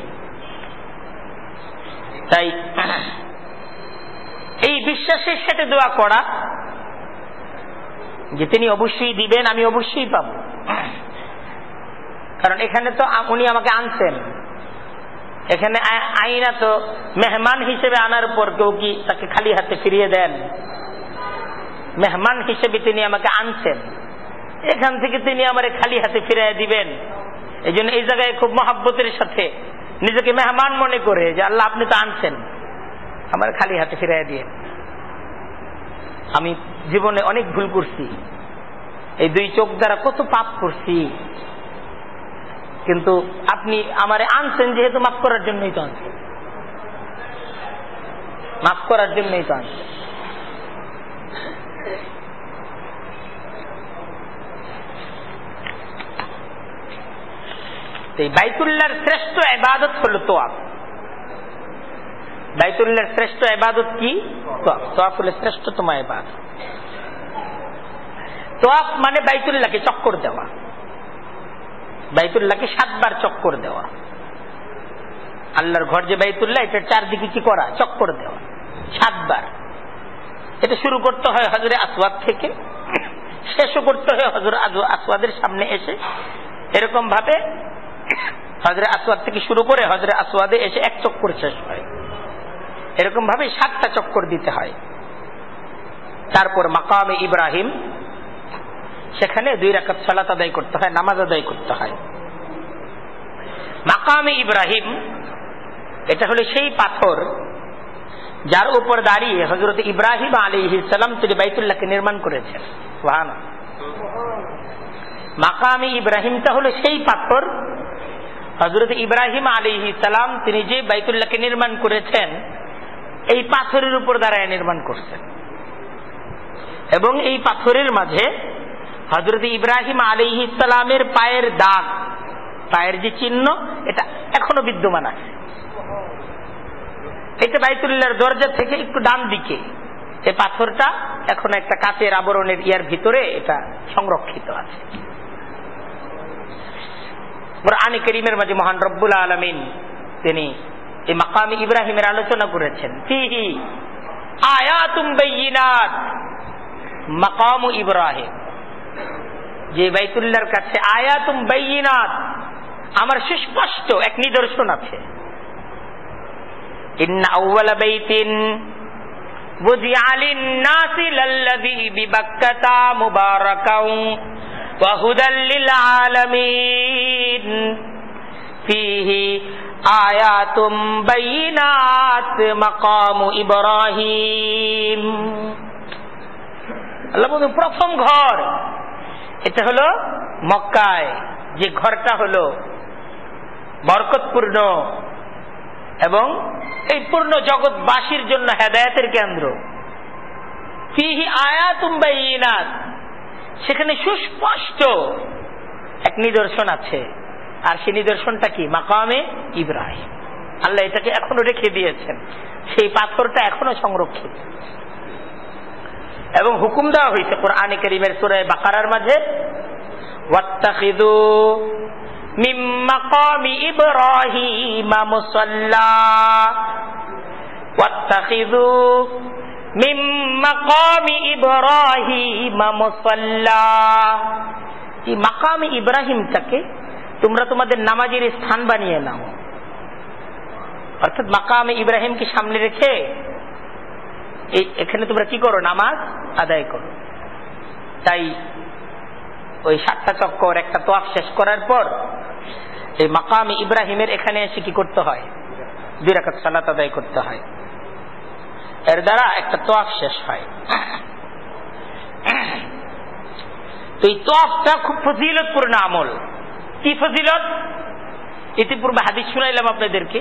তাই এই বিশ্বাসের সাথে দোয়া করা যে তিনি অবশ্যই দিবেন, আমি অবশ্যই পাব। কারণ এখানে তো উনি আমাকে আনছেন। এখানে আইনা তো মেহমান হিসেবে আনার পর কেউ কি তাকে খালি হাতে ফিরিয়ে দেন? মেহমান হিসেবে তিনি আমাকে আনছেন। এখান থেকে তিনি আমার খালি হাতে ফিরিয়ে দিবেন। এই জন্য এই জায়গায় খুব মহাব্বতের সাথে নিজেকে মেহমান মনে করে যে, আল্লাহ আপনি তো আনছেন। আমার খালি হাতে ফিরিয়ে দিয়ে আমি জীবনে অনেক ভুল করছি। এই দুই চোখ দ্বারা কত পাপ করছি। কিন্তু আপনি আমারে আনছেন যেহেতু মাফ করার জন্যই তো আনছেন। মাফ করার জন্যই তো আনছেন। বাইতুল্লাহর শ্রেষ্ঠ এবাদত হল তোয়াফ। বাইতুল্লাহর শ্রেষ্ঠ এবাদত কি? তোয়াফ। হলো শ্রেষ্ঠতম এবাদত তোয়াফ মানে বাইতুল্লাহকে চক্কর দেওয়া। বাইতুল্লাহকে সাতবার চক্কর দেওয়া। আল্লাহর ঘর যে বাইতুল্লাহ এটার চারদিকে কি করা? চক্কর দেওয়া। সাতবার। এটা শুরু করতে হয় হজরে আসওয়াদ থেকে। শেষও করতে হয় হজর আসওয়াদের সামনে এসে। এরকম ভাবে হজরে আসওয়াদ থেকে শুরু করে হজরে আসওয়াদে এসে এক চক্কর শেষ হয়। এরকম ভাবে সাতটা চক্কর দিতে হয়। তারপর মাকামে ইব্রাহিম, সেখানে দুই রাকাত সালাত আদায় করতে হয়, নামাজ আদায় করতে হয়। মাকামে ইব্রাহিম, এটা হলো সেই পাথর যার উপর দাঁড়িয়ে হজরত ইব্রাহিম আলী ইসালাম তিনি বাইতুল্লাহকে নির্মাণ করেছেন। মাকামি ইব্রাহিমটা হলো সেই পাথর হজরত ইব্রাহিম আলী ইসালাম তিনি যে বাইতুল্লাহকে নির্মাণ করেছেন এই পাথরের উপর দাঁড়ায় নির্মাণ করছেন। এবং এই পাথরের মাঝে হজরত ইব্রাহিম আলী ইসালামের পায়ের দাগ, পায়ের যে চিহ্ন, এটা এখনও বিদ্যমান আছে। এটা বাইতুল্লাহর দরজা থেকে একটু ডান দিকে। এই পাথরটা এখন একটা কাচের আবরণের ইয়ার ভিতরে এটা সংরক্ষিত আছে। আনি করিমের মাঝে মহান রব্বুল আলমিন তিনি এই মাকামি ইব্রাহিমের আলোচনা করেছেন ফিহি আয়াতুম বাইয়িনাত মাকামু ইব্রাহিম যে বাইতুল্লাহর কাছে আয়াতুম বাইয়িনাত আমার সুস্পষ্ট এক নিদর্শন আছে إن أول بيت وضع للناس للذي ببكة مباركا وهدى للعالمين فيه আয়াতুম বাইনাত, মাকাম ইব্রাহিম। আল্লাহ বন্ধু প্রথম ঘর, এটা হলো মক্কায়, যে ঘরটা হলো বরকতপূর্ণ এবং এই পূর্ণ জগৎবাসীর জন্য হেদায়তের কেন্দ্র। ফিহি আয়াতুম বাইনাত, সেখানে সুস্পষ্ট এক নিদর্শন আছে। আর সেই নিদর্শনটা কি? মাকামে ইব্রাহিম। আল্লাহ এটাকে এখনও রেখে দিয়েছেন। সেই পাথরটা এখনও সংরক্ষিত। এবং হুকুম দেওয়া হয়েছে কোরআনে করিমের সুরায় বাকারার মাঝে ইব্রাহিমটাকে তোমরা তোমাদের নামাজের স্থান বানিয়ে নাও। অর্থাৎ মাকাম ইব্রাহিমকে সামনে রেখে এখানে তোমরা কি করো? নামাজ আদায় করো। তাই ওই সাতটা চক্কর, একটা তোয়াফ শেষ করার পর এই মাকাম ইব্রাহিমের এখানে এসে কি করতে হয়? দুই রাখাত সালাত আদায় করতে হয়। এর দ্বারা একটা তোয়াফ শেষ হয়। তো এই তোয়াফটা খুব ফজিলতপূর্ণ আমল। কি ফজিলত? ইতিপূর্বে হাদিস শুনাইলাম আপনাদেরকে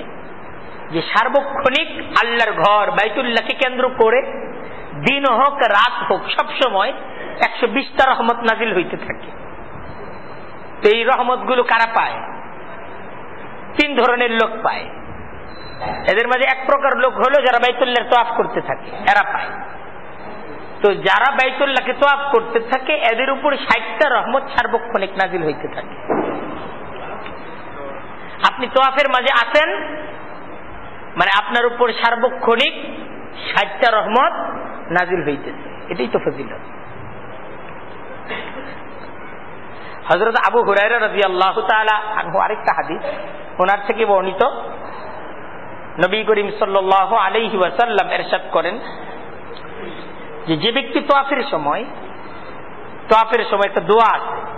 যে সার্বক্ষণিক আল্লাহর ঘর বাইতুল্লাহকে কেন্দ্র করে দিন হোক, রাত হোক সব সময় একশো বিশটা রহমত নাজিল হইতে থাকে। তো এই রহমতগুলো কারা পায়? তিন ধরনের লোক পায়। এদের মাঝে এক প্রকার লোক হলো যারা বাইতুল্লাহ তোয়াফ করতে থাকে, এরা পায়। তো যারা বাইতুল্লাহকে তোয়াফ করতে থাকে, এদের উপর ষাটটা রহমত সার্বক্ষণিক নাজিল হইতে থাকে। আপনি তোয়াফের মাঝে আছেন? মানে আপনার উপর সার্বক্ষণিক ষাটটা রহমত নাজিল হইতেছে। এটাই তো ফজিলত। হজরত আবু হুরাইরা রাজি আল্লাহ আনহু আরেকটা হাদিস, ওনার থেকে বর্ণিত। নবী করিম সাল্লাহ আলহি ওয়াসাল্লাম এরশাদ করেন যে যে ব্যক্তি তোয়াফের সময় তোয়াফের সময় একটা দোয়া আছে।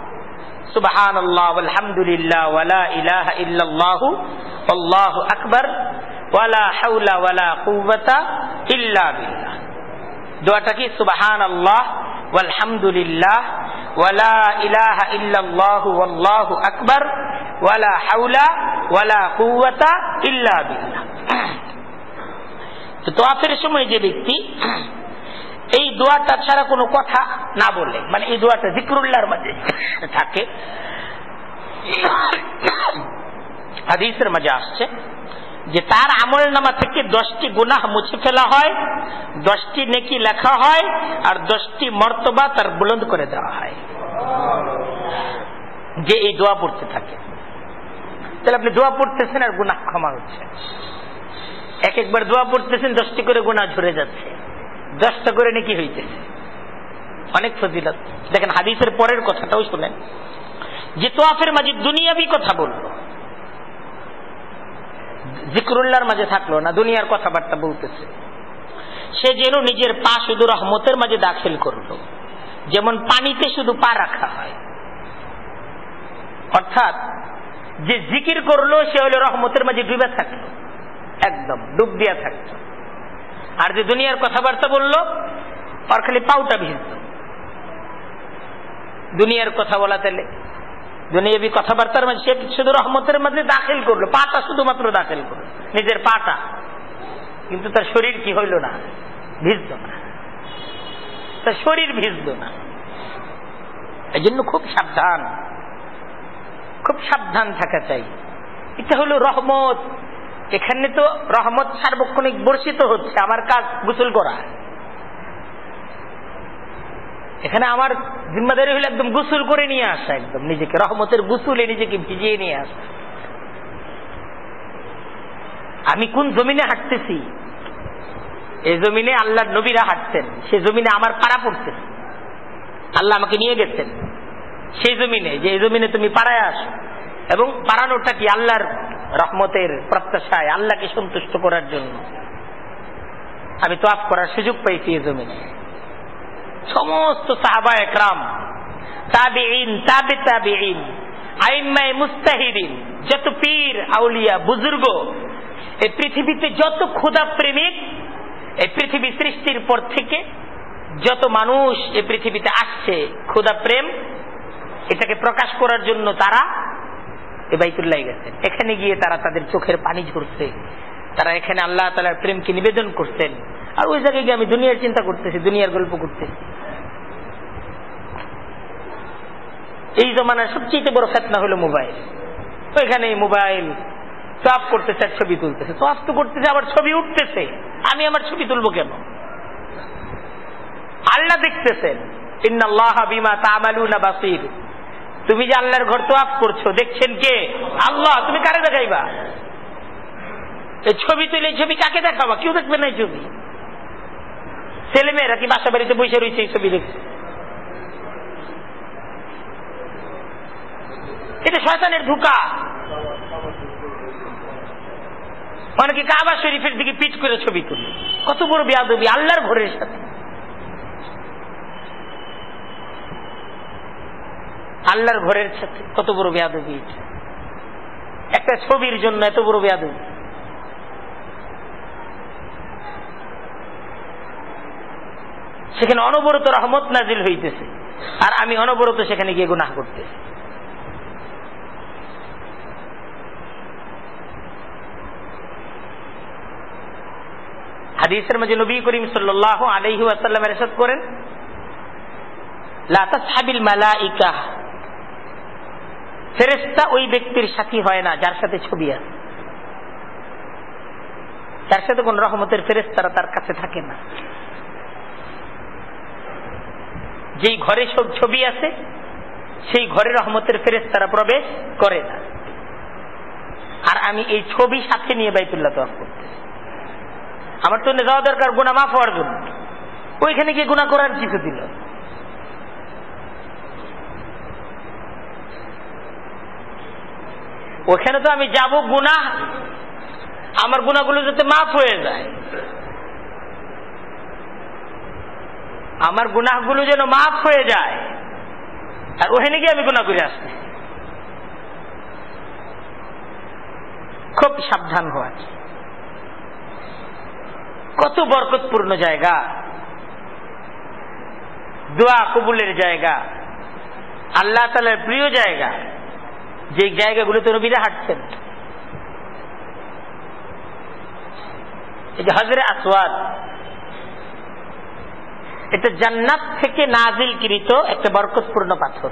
সুবাহান আল্লাহ আলহামদুলিল্লাহ ওয়ালা ইলাহা ইল্লাল্লাহু, আল্লাহু আকবার ওয়ালা হাওলা ওয়ালা কুওয়াতা ইল্লা বিল্লাহ। দোয়াটা কি? সুবাহান আল্লাহ ওয়ালহামদুলিল্লাহ ওয়ালা ইলাহা ইল্লাল্লাহু, ওয়াল্লাহু আকবার ওয়ালা হাওলা ওয়ালা কুওয়াতা ইল্লা বিল্লাহ। তো তোয়াফের সময় যে ব্যক্তি এই দোয়াটা ছাড়া কোনো কথা না বলে মানে এই দোয়াটা জিক্রুল্লাহর মাঝে থাকে। হাদিসের মাঝে আসছে যে তার আমল নামা থেকে দশটি গুনাহ মুছে ফেলা হয়, দশটি নেকি লেখা হয়, আর দশটি মর্তবা তার বুলন্দ করে দেওয়া হয়। যে এই দোয়া পড়তে থাকে। তাহলে আপনি দোয়া পড়তেছেন আর গুনাহ ক্ষমা হচ্ছে। এক একবার দোয়া পড়তেছেন, দশটি করে গুণা ঝরে যাচ্ছে। দশটা করে নাকি হইতেছে। অনেক ফজিলত। দেখেন হাদিসের পরের কথাটাও শুনেন। যে তোয়াফের মাঝে দুনিয়াবি কথা বলল, জিক্রুল্লাহর মাঝে থাকল না, দুনিয়ার কথাবার্তা বলতেছে। সে যেন নিজের পা শুধু রহমতের মাঝে দাখিল করল। যেমন পানিতে শুধু পা রাখা হয়। অর্থাৎ, যে জিকির করল, সে হলো রহমতের মাঝে ডুবে থাকল। একদম, ডুব দিয়া থাকতো আর যে দুনিয়ার কথাবার্তা বলল আর খালি পাউটা ভিজত দুনিয়ার কথা বলা তাহলে দুনিয়াবি কথাবার্তার মাঝে সে শুধু রহমতের মধ্যে দাখিল করল, পাটা শুধুমাত্র দাখিল করল, নিজের পাটা। কিন্তু তার শরীর কি হইল না? ভিজত না। তার শরীর ভিজত না। এই জন্য খুব সাবধান। খুব সাবধান থাকা চাই। এটা হলো রহমত। এখানে তো রহমত সার্বক্ষণিক বর্ষিত হচ্ছে, আমার কাজ গোসল করা। এখানে আমার জিম্মাদারি হলো একদম গুসুল করে নিয়ে আসা, একদম নিজেকে, রহমতের গুসুলে নিজেকে ভিজিয়ে নিয়ে আসা। আমি কোন জমিনে হাঁটতেছি? এই জমিনে আল্লাহর নবীরা হাঁটতেন, সে জমিনে আমার পাড়া পড়তেছে আল্লাহ আমাকে নিয়ে গেছেন। সেই জমিনে, যে জমিনে তুমি পাড়ায় আসো। এবং পাড়ানোটা কি আল্লাহর রহমতের প্রত্যাশায় আল্লাহকে সন্তুষ্ট করার জন্য। আমি তো আপ করার সুযোগ পাইছি এই জমিনে। সমস্ত সাহাবা একরাম, তাবিঈন, তাবে তাবিঈন, আইম্মায় মুস্তাহিদিন, যত পীর, আউলিয়া, বুজুর্গ, এই পৃথিবীতে যত ক্ষুদা প্রেমিক, এই পৃথিবী সৃষ্টির পর থেকে যত মানুষ এই পৃথিবীতে আসছে ক্ষুদা প্রেম, এটাকে প্রকাশ করার জন্য তারা এ বাইতুল্লাহ গেছেন এখানে গিয়ে তারা তাদের চোখের পানি ঝরছে। তারা এখানে আল্লাহ তালার প্রেমকে নিবেদন করছেন। আর ওই জায়গায় গিয়ে আমি দুনিয়ার চিন্তা করতেছি, দুনিয়ার গল্প করতেছি। এই জমানার সবচেয়ে বড় ফেতনা হলো মোবাইল। ওইখানে মোবাইল তোয়াফ করতেছে আর ছবি তুলতেছে। তোয়াফ তো করতেছে, আবার ছবি উঠতেছে। আমি আমার ছবি তুলবো কেন? আল্লাহ দেখতেছেন, ইন্নাল্লাহ বিমা তামালুনা বাসির। তুমি যে আল্লাহর ঘর তোয়াফ করছ, দেখছেন কে? আল্লাহ, তুমি কারে দেখাইবা? এই ছবি তুলে ছবি কাকে দেখাবা? কেউ দেখবে না এই ছবি। ছেলে মেয়েরা কি বাসা বাড়িতে বসে রয়েছে এই ছবি দেখছে? এটা শয়তানের ধোকা। অনেকে কাবা শরীফের দিকে পিট করে ছবি তুলে। কত বড় বিয়াদবি, আল্লাহর ঘরের সাথে। আল্লাহর ঘরের সাথে। কত বড় বেয়াদবি একটা ছবির জন্য এত বড় বেয়াদবি। সেখানে অনবরত রহমত নাজিল হইতেছে। আর আমি অনবরত সেখানে গিয়ে গুনাহ করতেছি। হাদিসের মাঝে নবী করিম সাল্লাহ আলহি আসাল্লাম এরশাদ করেন লাতাসহাবিল মালাইকা ফেরেস্তা ওই ব্যক্তির সাথী হয় না, যার সাথে ছবি আছে। যার সাথে কোন রহমতের ফেরেস্তারা তার কাছে থাকে না। যেই ঘরে সব ছবি আছে, সেই ঘরে রহমতের ফেরেস্তারা প্রবেশ করে না। আর আমি এই ছবি সাথে নিয়ে বাইতুল্লাহ তোয়াফ করতেছি। আমার তো যাওয়া দরকার গুণা মাফ হওয়ার জন্য। ওইখানে গিয়ে গুণা করার কিছু দিল ওখানে তো আমি যাব গুণা আমার গুণাগুলো যাতে মাফ হয়ে যায়। আমার গুনাহগুলো যেন মাফ হয়ে যায়। আর ওখানে গিয়ে আমি গুণা করে আসছি খুব সাবধান হওয়া কত বরকতপূর্ণ জায়গা। দোয়া কবুলের জায়গা। আল্লাহ তালার প্রিয় জায়গা। যে জায়গাগুলোতে নবীরা হাঁটছেন। এই হজরে আসওয়াদ, এটা জান্নাত থেকে নাজিল কৃত একটা বরকতপূর্ণ পাথর।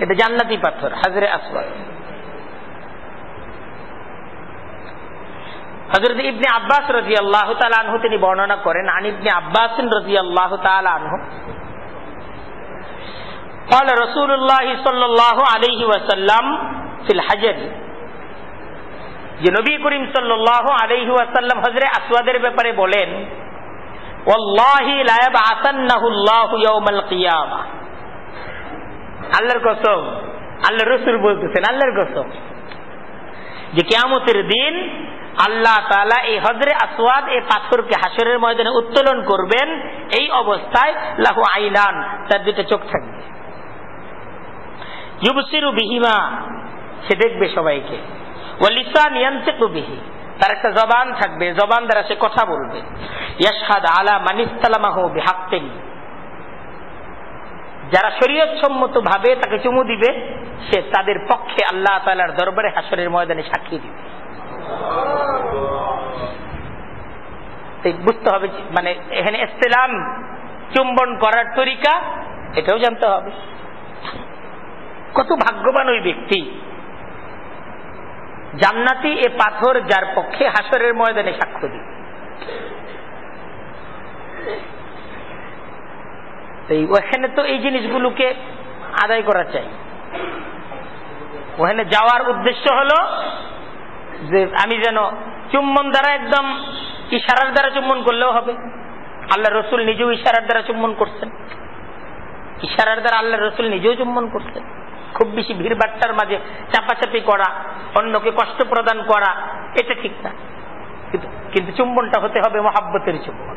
এটা জান্নাতি পাথর হাজরে আসওয়াদ। হজরত ইবনে আব্বাস রাজি আল্লাহ আনহু তিনি বর্ণনা করেন, আন ইবনে আব্বাস রাজি আল্লাহ আনহু قال رسول الله صلى الله عليه وسلم في الحجر যে নবী করিম সাল্লাহ আলহি আসাল্লাম হজরে আসওয়াদের ব্যাপারে বলেন আল্লাহর কসম আল্লাহ রসুল বলতেছেন আল্লাহর কসম যে কেয়ামতের দিন আল্লাহ তালা এই হজরে আসওয়াদ এই পাথরকে হাসরের ময়দানে উত্তোলন করবেন এই অবস্থায় লাহু আইনান তার দুটো চোখ থাকবে ইউবসিরু বিহিমা, সে দেখবে সবাইকে। ওয়ালিসা নিয়ন্ত্রিত বিহি, তার একটা জবান থাকবে, জবান দ্বারা সে কথা বলবে। ইয়াসাদ আলা মানিস্তালামাহ বিহাক্তেন যারা সম্মত ভাবে তাকে চুমু দিবে, সে তাদের পক্ষে আল্লাহ তালার দরবারে হাসরের ময়দানে সাক্ষী দিবে। বুঝতে হবে মানে এখানে ইসলাম চুম্বন করার তরিকা, এটাও জানতে হবে। কত ভাগ্যবান ওই ব্যক্তি। জান্নাতি এ পাথর যার পক্ষে হাসরের ময়দানে সাক্ষ্য দিবে। ওখানে তো এই জিনিসগুলোকে আদায় করা চাই। ওখানে যাওয়ার উদ্দেশ্য হলো যে আমি যেন চুম্বন দ্বারা একদম ইশারার দ্বারা চুম্বন করলেও হবে। আল্লাহ রসুল নিজেও ইশারার দ্বারা চুম্বন করছেন। ইশারার দ্বারা আল্লাহ রসুল নিজেও চুম্বন করছেন। খুব বেশি ভিড় বাট্টার মাঝে চাপাচাপি করা, অন্যকে কষ্ট প্রদান করা, এটা ঠিক না। কিন্তু চুম্বনটা হতে হবে মহাব্বতের চুম্বন।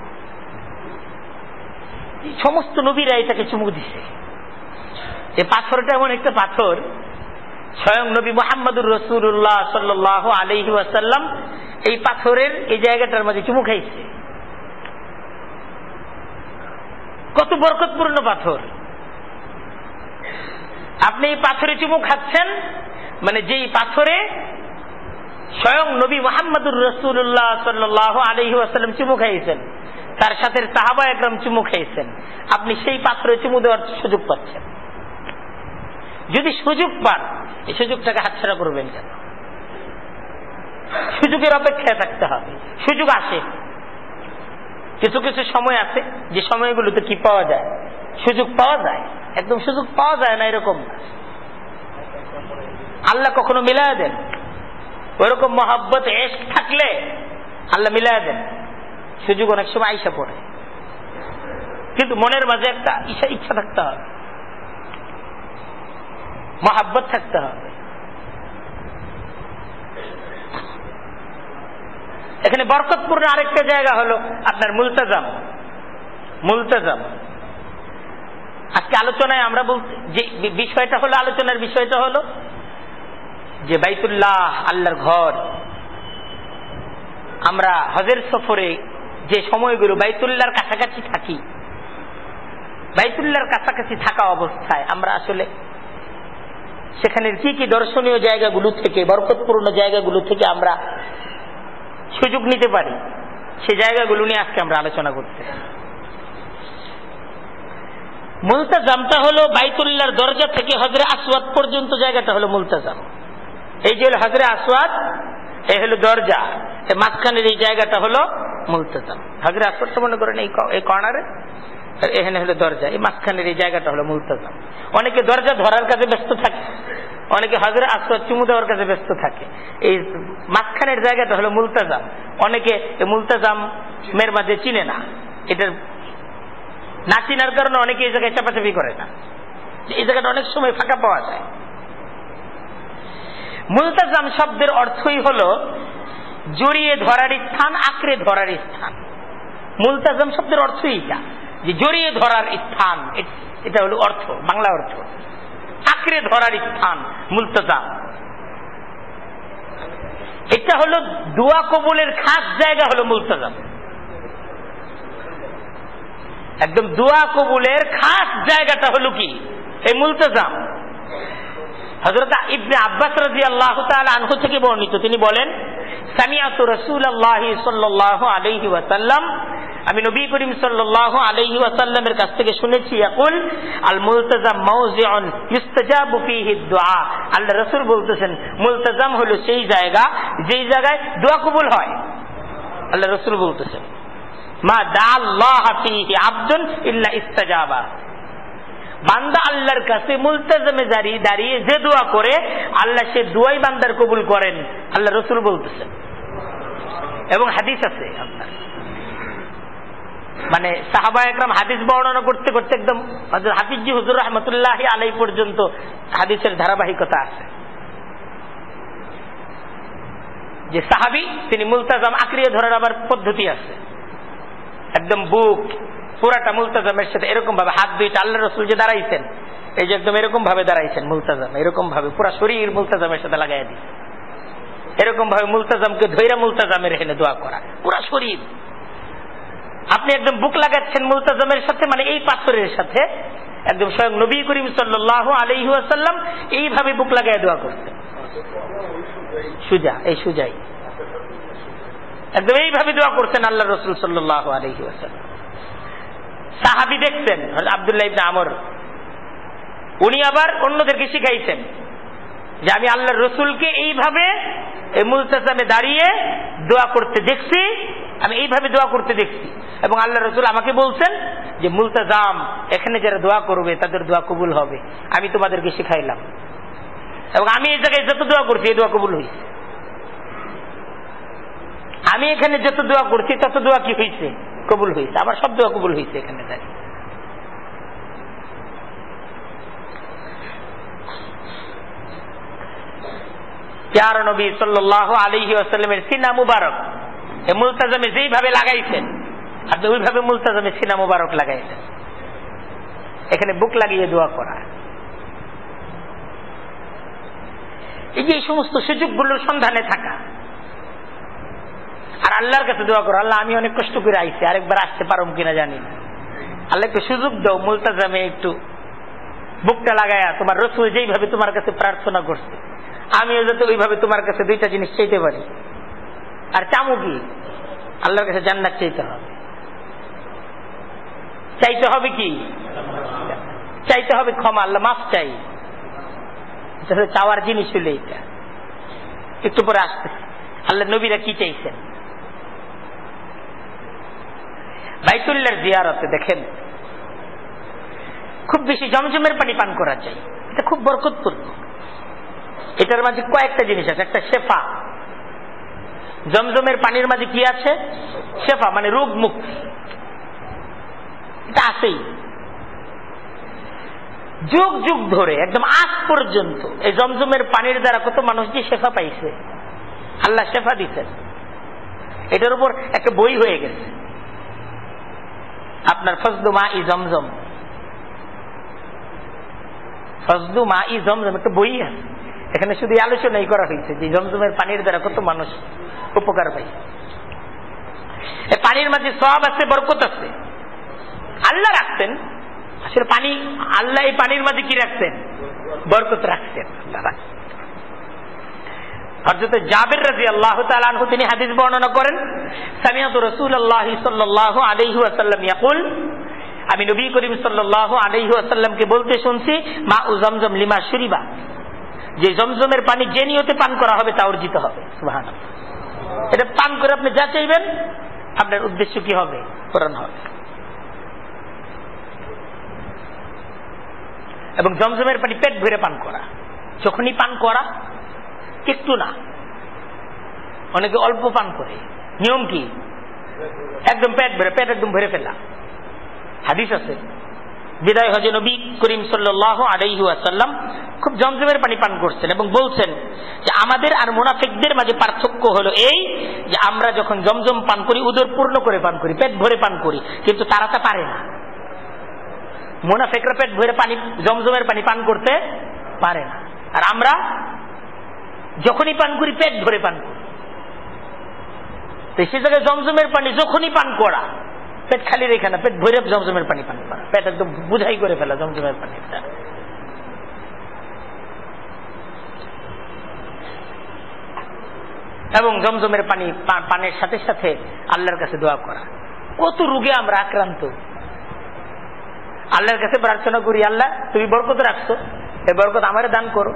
সমস্ত নবীরা এটাকে চুমু দিছে। এই পাথরটা এমন একটা পাথর, স্বয়ং নবী মোহাম্মদুর রসুল্লাহ সাল্লাহ আলহি আসাল্লাম এই পাথরের এই জায়গাটার মাঝে চুমু খাইছে। কত বরকতপূর্ণ পাথর। আপনি এই পাথরে চুমু খাচ্ছেন? মানে যেই পাথরে স্বয়ং নবী মোহাম্মদুর রসুল্লাহ সাল্লাহ আলহি আসাল্লাম চুমু খাইছেন। তার সাথে সাহাবা একরম চুমু খেয়েছেন আপনি সেই পাত্রে চুমু দেওয়ার সুযোগ পাচ্ছেন। যদি সুযোগ পান, এই সুযোগটাকে হাতছাড়া করবেন কেন? সুযোগের অপেক্ষায় থাকতে হবে। সুযোগ আসে। কিছু কিছু সময় আছে, যে সময়গুলোতে কি পাওয়া যায়? সুযোগ পাওয়া যায়। একদম সুযোগ পাওয়া যায় না এরকম। আল্লাহ কখনো মিলায় দেন। ওরকম মহাব্বত এস থাকলে আল্লাহ মিলায় দেন। সুযোগ অনেক সময় আইসা পড়ে। কিন্তু মনের মাঝে একটা ইচ্ছা ইচ্ছা থাকতে হবে। মহাব্বত থাকতে হবে। এখানে বরকতপূর্ণ আরেকটা জায়গা হলো আপনার মুলতাজাম। মুলতাজাম। আজকে আলোচনায় আমরা বলতে যে বিষয়টা হলো, আলোচনার বিষয়টা হলো যে বাইতুল্লাহ আল্লাহর ঘর। আমরা হজের সফরে যে সময়গুলো বাইতুল্লাহর কাছাকাছি থাকি, বাইতুল্লাহর কাছাকাছি থাকা অবস্থায় আমরা আসলে সেখানের কি কি দর্শনীয় জায়গাগুলো থেকে, বরকতপূর্ণ জায়গাগুলো থেকে আমরা সুযোগ নিতে পারি, সে জায়গাগুলো নিয়ে আজকে আমরা আলোচনা করতে মুলতাজামটা হলো বাইতুল্লাহর দরজা থেকে হজরে আসওয়াদ পর্যন্ত জায়গাটা হলো মুলতাজাম। এই যে হজরে আসওয়াদ, এই হলো দরজা। মাঝখানের এই জায়গাটা হলো মুলতাজাম। হজরে আসওয়াদটা মনে করেন এই কর্নারে এখানে হলো দরজা। এই মাঝখানের এই জায়গাটা হলো মুলতাজাম। অনেকে দরজা ধরার কাজে ব্যস্ত থাকে। অনেকে হজরে আসওয়াদ চুমু দেওয়ার কাজে ব্যস্ত থাকে। এই মাঝখানের জায়গাটা হলো মুলতাজাম। অনেকে মুলতাজাম মের মাঝে চিনে না। এটার না চিনার কারণে অনেকে এই জায়গায় চাপাচাপি করে না। এই জায়গাটা অনেক সময় ফাঁকা পাওয়া যায়। মুলতাজাম শব্দের অর্থই হল জড়িয়ে ধরার স্থান, আঁকড়ে ধরার স্থান। মুলতাজাম শব্দের অর্থই এটা, যে জড়িয়ে ধরার স্থান। এটা হলো অর্থ, বাংলা অর্থ। আঁকড়ে ধরার স্থান, মুলতাজাম। এটা হলো দোয়া কবুলের খাস জায়গা হলো মুলতাজাম। একদম দোয়া কবুলের খাস জায়গাটা হলো কি? এই মুলতাজাম। হজরত ইবনে আব্বাস রাজি আল্লাহ আনহু থেকে বর্ণিত। তিনি বলেন সামিয়াত রসুল আল্লাহ সাল্লাহ আলহি আমি নবী করিম সাল্লাহ আলহি ওয়াসাল্লামের কাছ থেকে শুনেছি এখন আল মুলতাজাম মাউজিউন ইস্তাজাবু ফীহি আল্লাহ রাসূল বলতেছেন, মুলতাজাম হলো সেই জায়গা, যেই জায়গায় দোয়া কবুল হয়। আল্লাহ রসুল বলতেছেন। বান্দা আল্লাহর কাছে মুলতাজামে দাঁড়িয়ে যে দোয়া করে, আল্লাহ সে বান্দার কবুল করেন। আল্লাহ রসুল বলতেছেন এবং হাদিস আছে আপনার। মানে সাহাবা একরাম হাদিস বর্ণনা করতে করতে একদম হাফিজি হুজুর রহমতুল্লাহ আলাই পর্যন্ত হাদিসের ধারাবাহিকতা আছে। যে সাহাবি, তিনি মুলতাজাম আঁকড়িয়ে ধরার আবার পদ্ধতি আছে। একদম বুক, পুরাটা মুলতাজামের সাথে এরকম ভাবে হাত দুইটা আল্লাহ রসুল যে দাঁড়াইছেন, এই যে একদম এরকম ভাবে দাঁড়াইছেন মুলতাজাম এরকম ভাবে পুরা শরীর মুলতাজামের সাথে লাগাই দিচ্ছে এরকম ভাবে মুলতাজামকে ধৈরা মুলতাজামের এখানে দোয়া করা, পুরা শরীর। আপনি একদম বুক লাগাচ্ছেন মুলতাজামের সাথে মানে এই পাথরের সাথে, একদম স্বয়ং নবী করিম সাল্লাহ আলহি আসাল্লাম এইভাবে বুক লাগাই দোয়া করতেন। সুজা, এই সুজাই। একদম এইভাবে দোয়া করতেন আল্লাহ রসুল সাল্লাহ আলহি সাহাবি দেখছেন আবদুল্লাহ ইবনে আমর। উনি আবার অন্যদেরকে শিখাইছেন যে আমি আল্লাহ রসুলকে এইভাবে মুলতাসামে দাঁড়িয়ে দোয়া করতে দেখছি, আমি এইভাবে দোয়া করতে দেখছি। এবং আল্লাহ রসুল আমাকে বলছেন যে, মুলতাজাম, এখানে যারা দোয়া করবে, তাদের দোয়া কবুল হবে। আমি তোমাদেরকে শিখাইলাম। এবং আমি এই জায়গায় যত দোয়া করছি, এই দোয়া কবুল হয়েছে আমি এখানে যত দোয়া করছি, তত দোয়া কি হয়েছে কবুল হয়েছে আমার সব দোয়া কবুল হয়েছে এখানে দাঁড়িয়ে চার নবী সাল্লাহ আলহি আসাল্লামের সিনা মুবারক, এ মুলতাজামে যেইভাবে লাগাইছেন, আপনি ওইভাবে মুলতাজামে সিনা মুবারক লাগাইছেন। এখানে বুক লাগিয়ে দোয়া করা। এই যে সমস্ত সুযোগগুলোর সন্ধানে থাকা। আর আল্লাহর কাছে দোয়া করো, আল্লাহ, আমি অনেক কষ্ট করে আইছি, আরেকবার আসতে পারম কিনা জানি আল্লাহ, একটু সুযোগ দাও, মুলতাজামে একটু বুকটা লাগায়া, তোমার রসুল যেইভাবে তোমার কাছে প্রার্থনা করছে, আমিও যাতে ওইভাবে তোমার কাছে দুইটা জিনিস চাইতে পারি। আর চামু কি? আল্লাহর কাছে জান্নাত চাইতে হবে। চাইতে হবে কি? চাইতে হবে ক্ষমা, আল্লাহ মাফ চাই। চাওয়ার জিনিস হলে এটা একটু পরে আসতেছে। আল্লাহ নবীরা কি চাইছেন? বাইতুল্লার জিয়ারতে দেখেন, খুব বেশি জমজমের পানি পান করা যায়। এটা খুব বরকতপূর্ণ। এটার মাঝে কয়েকটা জিনিস আছে। একটা শেফা। জমজমের পানির মাঝে কি আছে? শেফা মানে রোগ মুক্তি। এটা আছেই। যুগ যুগ ধরে, একদম আজ পর্যন্ত, এই জমজমের পানির দ্বারা কত মানুষ যে শেফা পাইছে। আল্লাহ শেফা দিচ্ছেন এটার উপর একটা বই হয়ে গেছে। আপনার ফজদু মা ই জমজম। ফজদু মা ই জমজম, একটা বই আছে। এখানে শুধু আলোচনাই করা হয়েছে যে জমজমের পানির দ্বারা কত মানুষ উপকার পাই পানির মাঝে সব আছে, বরকত আছে। আল্লাহ রাখতেন। আসলে পানি, আল্লাহ এই পানির মাঝে কি রাখতেন? বরকত রাখতেন, আল্লাহ রাখতেন। হজরত জাবির রাজি আল্লাহ তালু তিনি হাদিস বর্ণনা করেন সামিয়াত রসুল আল্লাহ সাল্লাহ আলহু আসাল্লাম ইয়াকুল আমি নবী করিম সাল্লাহ আলহু আসাল্লামকে বলতে শুনছি, মা জমজম লিমা যে জমজমের পানি যে নিয়তে পান করা হবে তা অর্জিত হবে। এটা পান করে আপনি যা চাইবেন, আপনার উদ্দেশ্য কি হবে? পূরণ হবে। এবং জমজমের পানি পেট ভরে পান করা। যখনই পান করা একটু না। অনেকে অল্প পান করে। নিয়ম কি? একদম পেট ভরে পেট একদম ভরে ফেলা। হাদিস আছে। বিদায় হজে নবী করিম সাল্লাহ আলাইহু আসাল্লাম খুব জমজমের পানি পান করছেন এবং বলছেন যে আমাদের আর মোনাফেকদের মাঝে পার্থক্য হলো এই যে আমরা যখন জমজম পান করি, উদর পূর্ণ করে পান করি, পেট ভরে পান করি, কিন্তু তারা তা পারে না। মোনাফেকরা পেট ভরে পানি জমজমের পানি পান করতে পারে না। আর আমরা যখনই পান করি, পেট ভরে পান করি। সে জায়গায় জমজমের পানি যখনই পান করা, পেট খালি রেখে না, পেট ভরে জমজমের পানি পান করা। পেট একদম বুঝাই করে ফেলা জমজমের পানিটা এবং জমজমের পানি পানের সাথে সাথে আল্লাহর কাছে দোয়া করা। কত রোগে আমরা আক্রান্ত। আল্লাহর কাছে প্রার্থনা করি, আল্লাহ তুমি বরকত রাখছো এই বরকত আমার দান করো।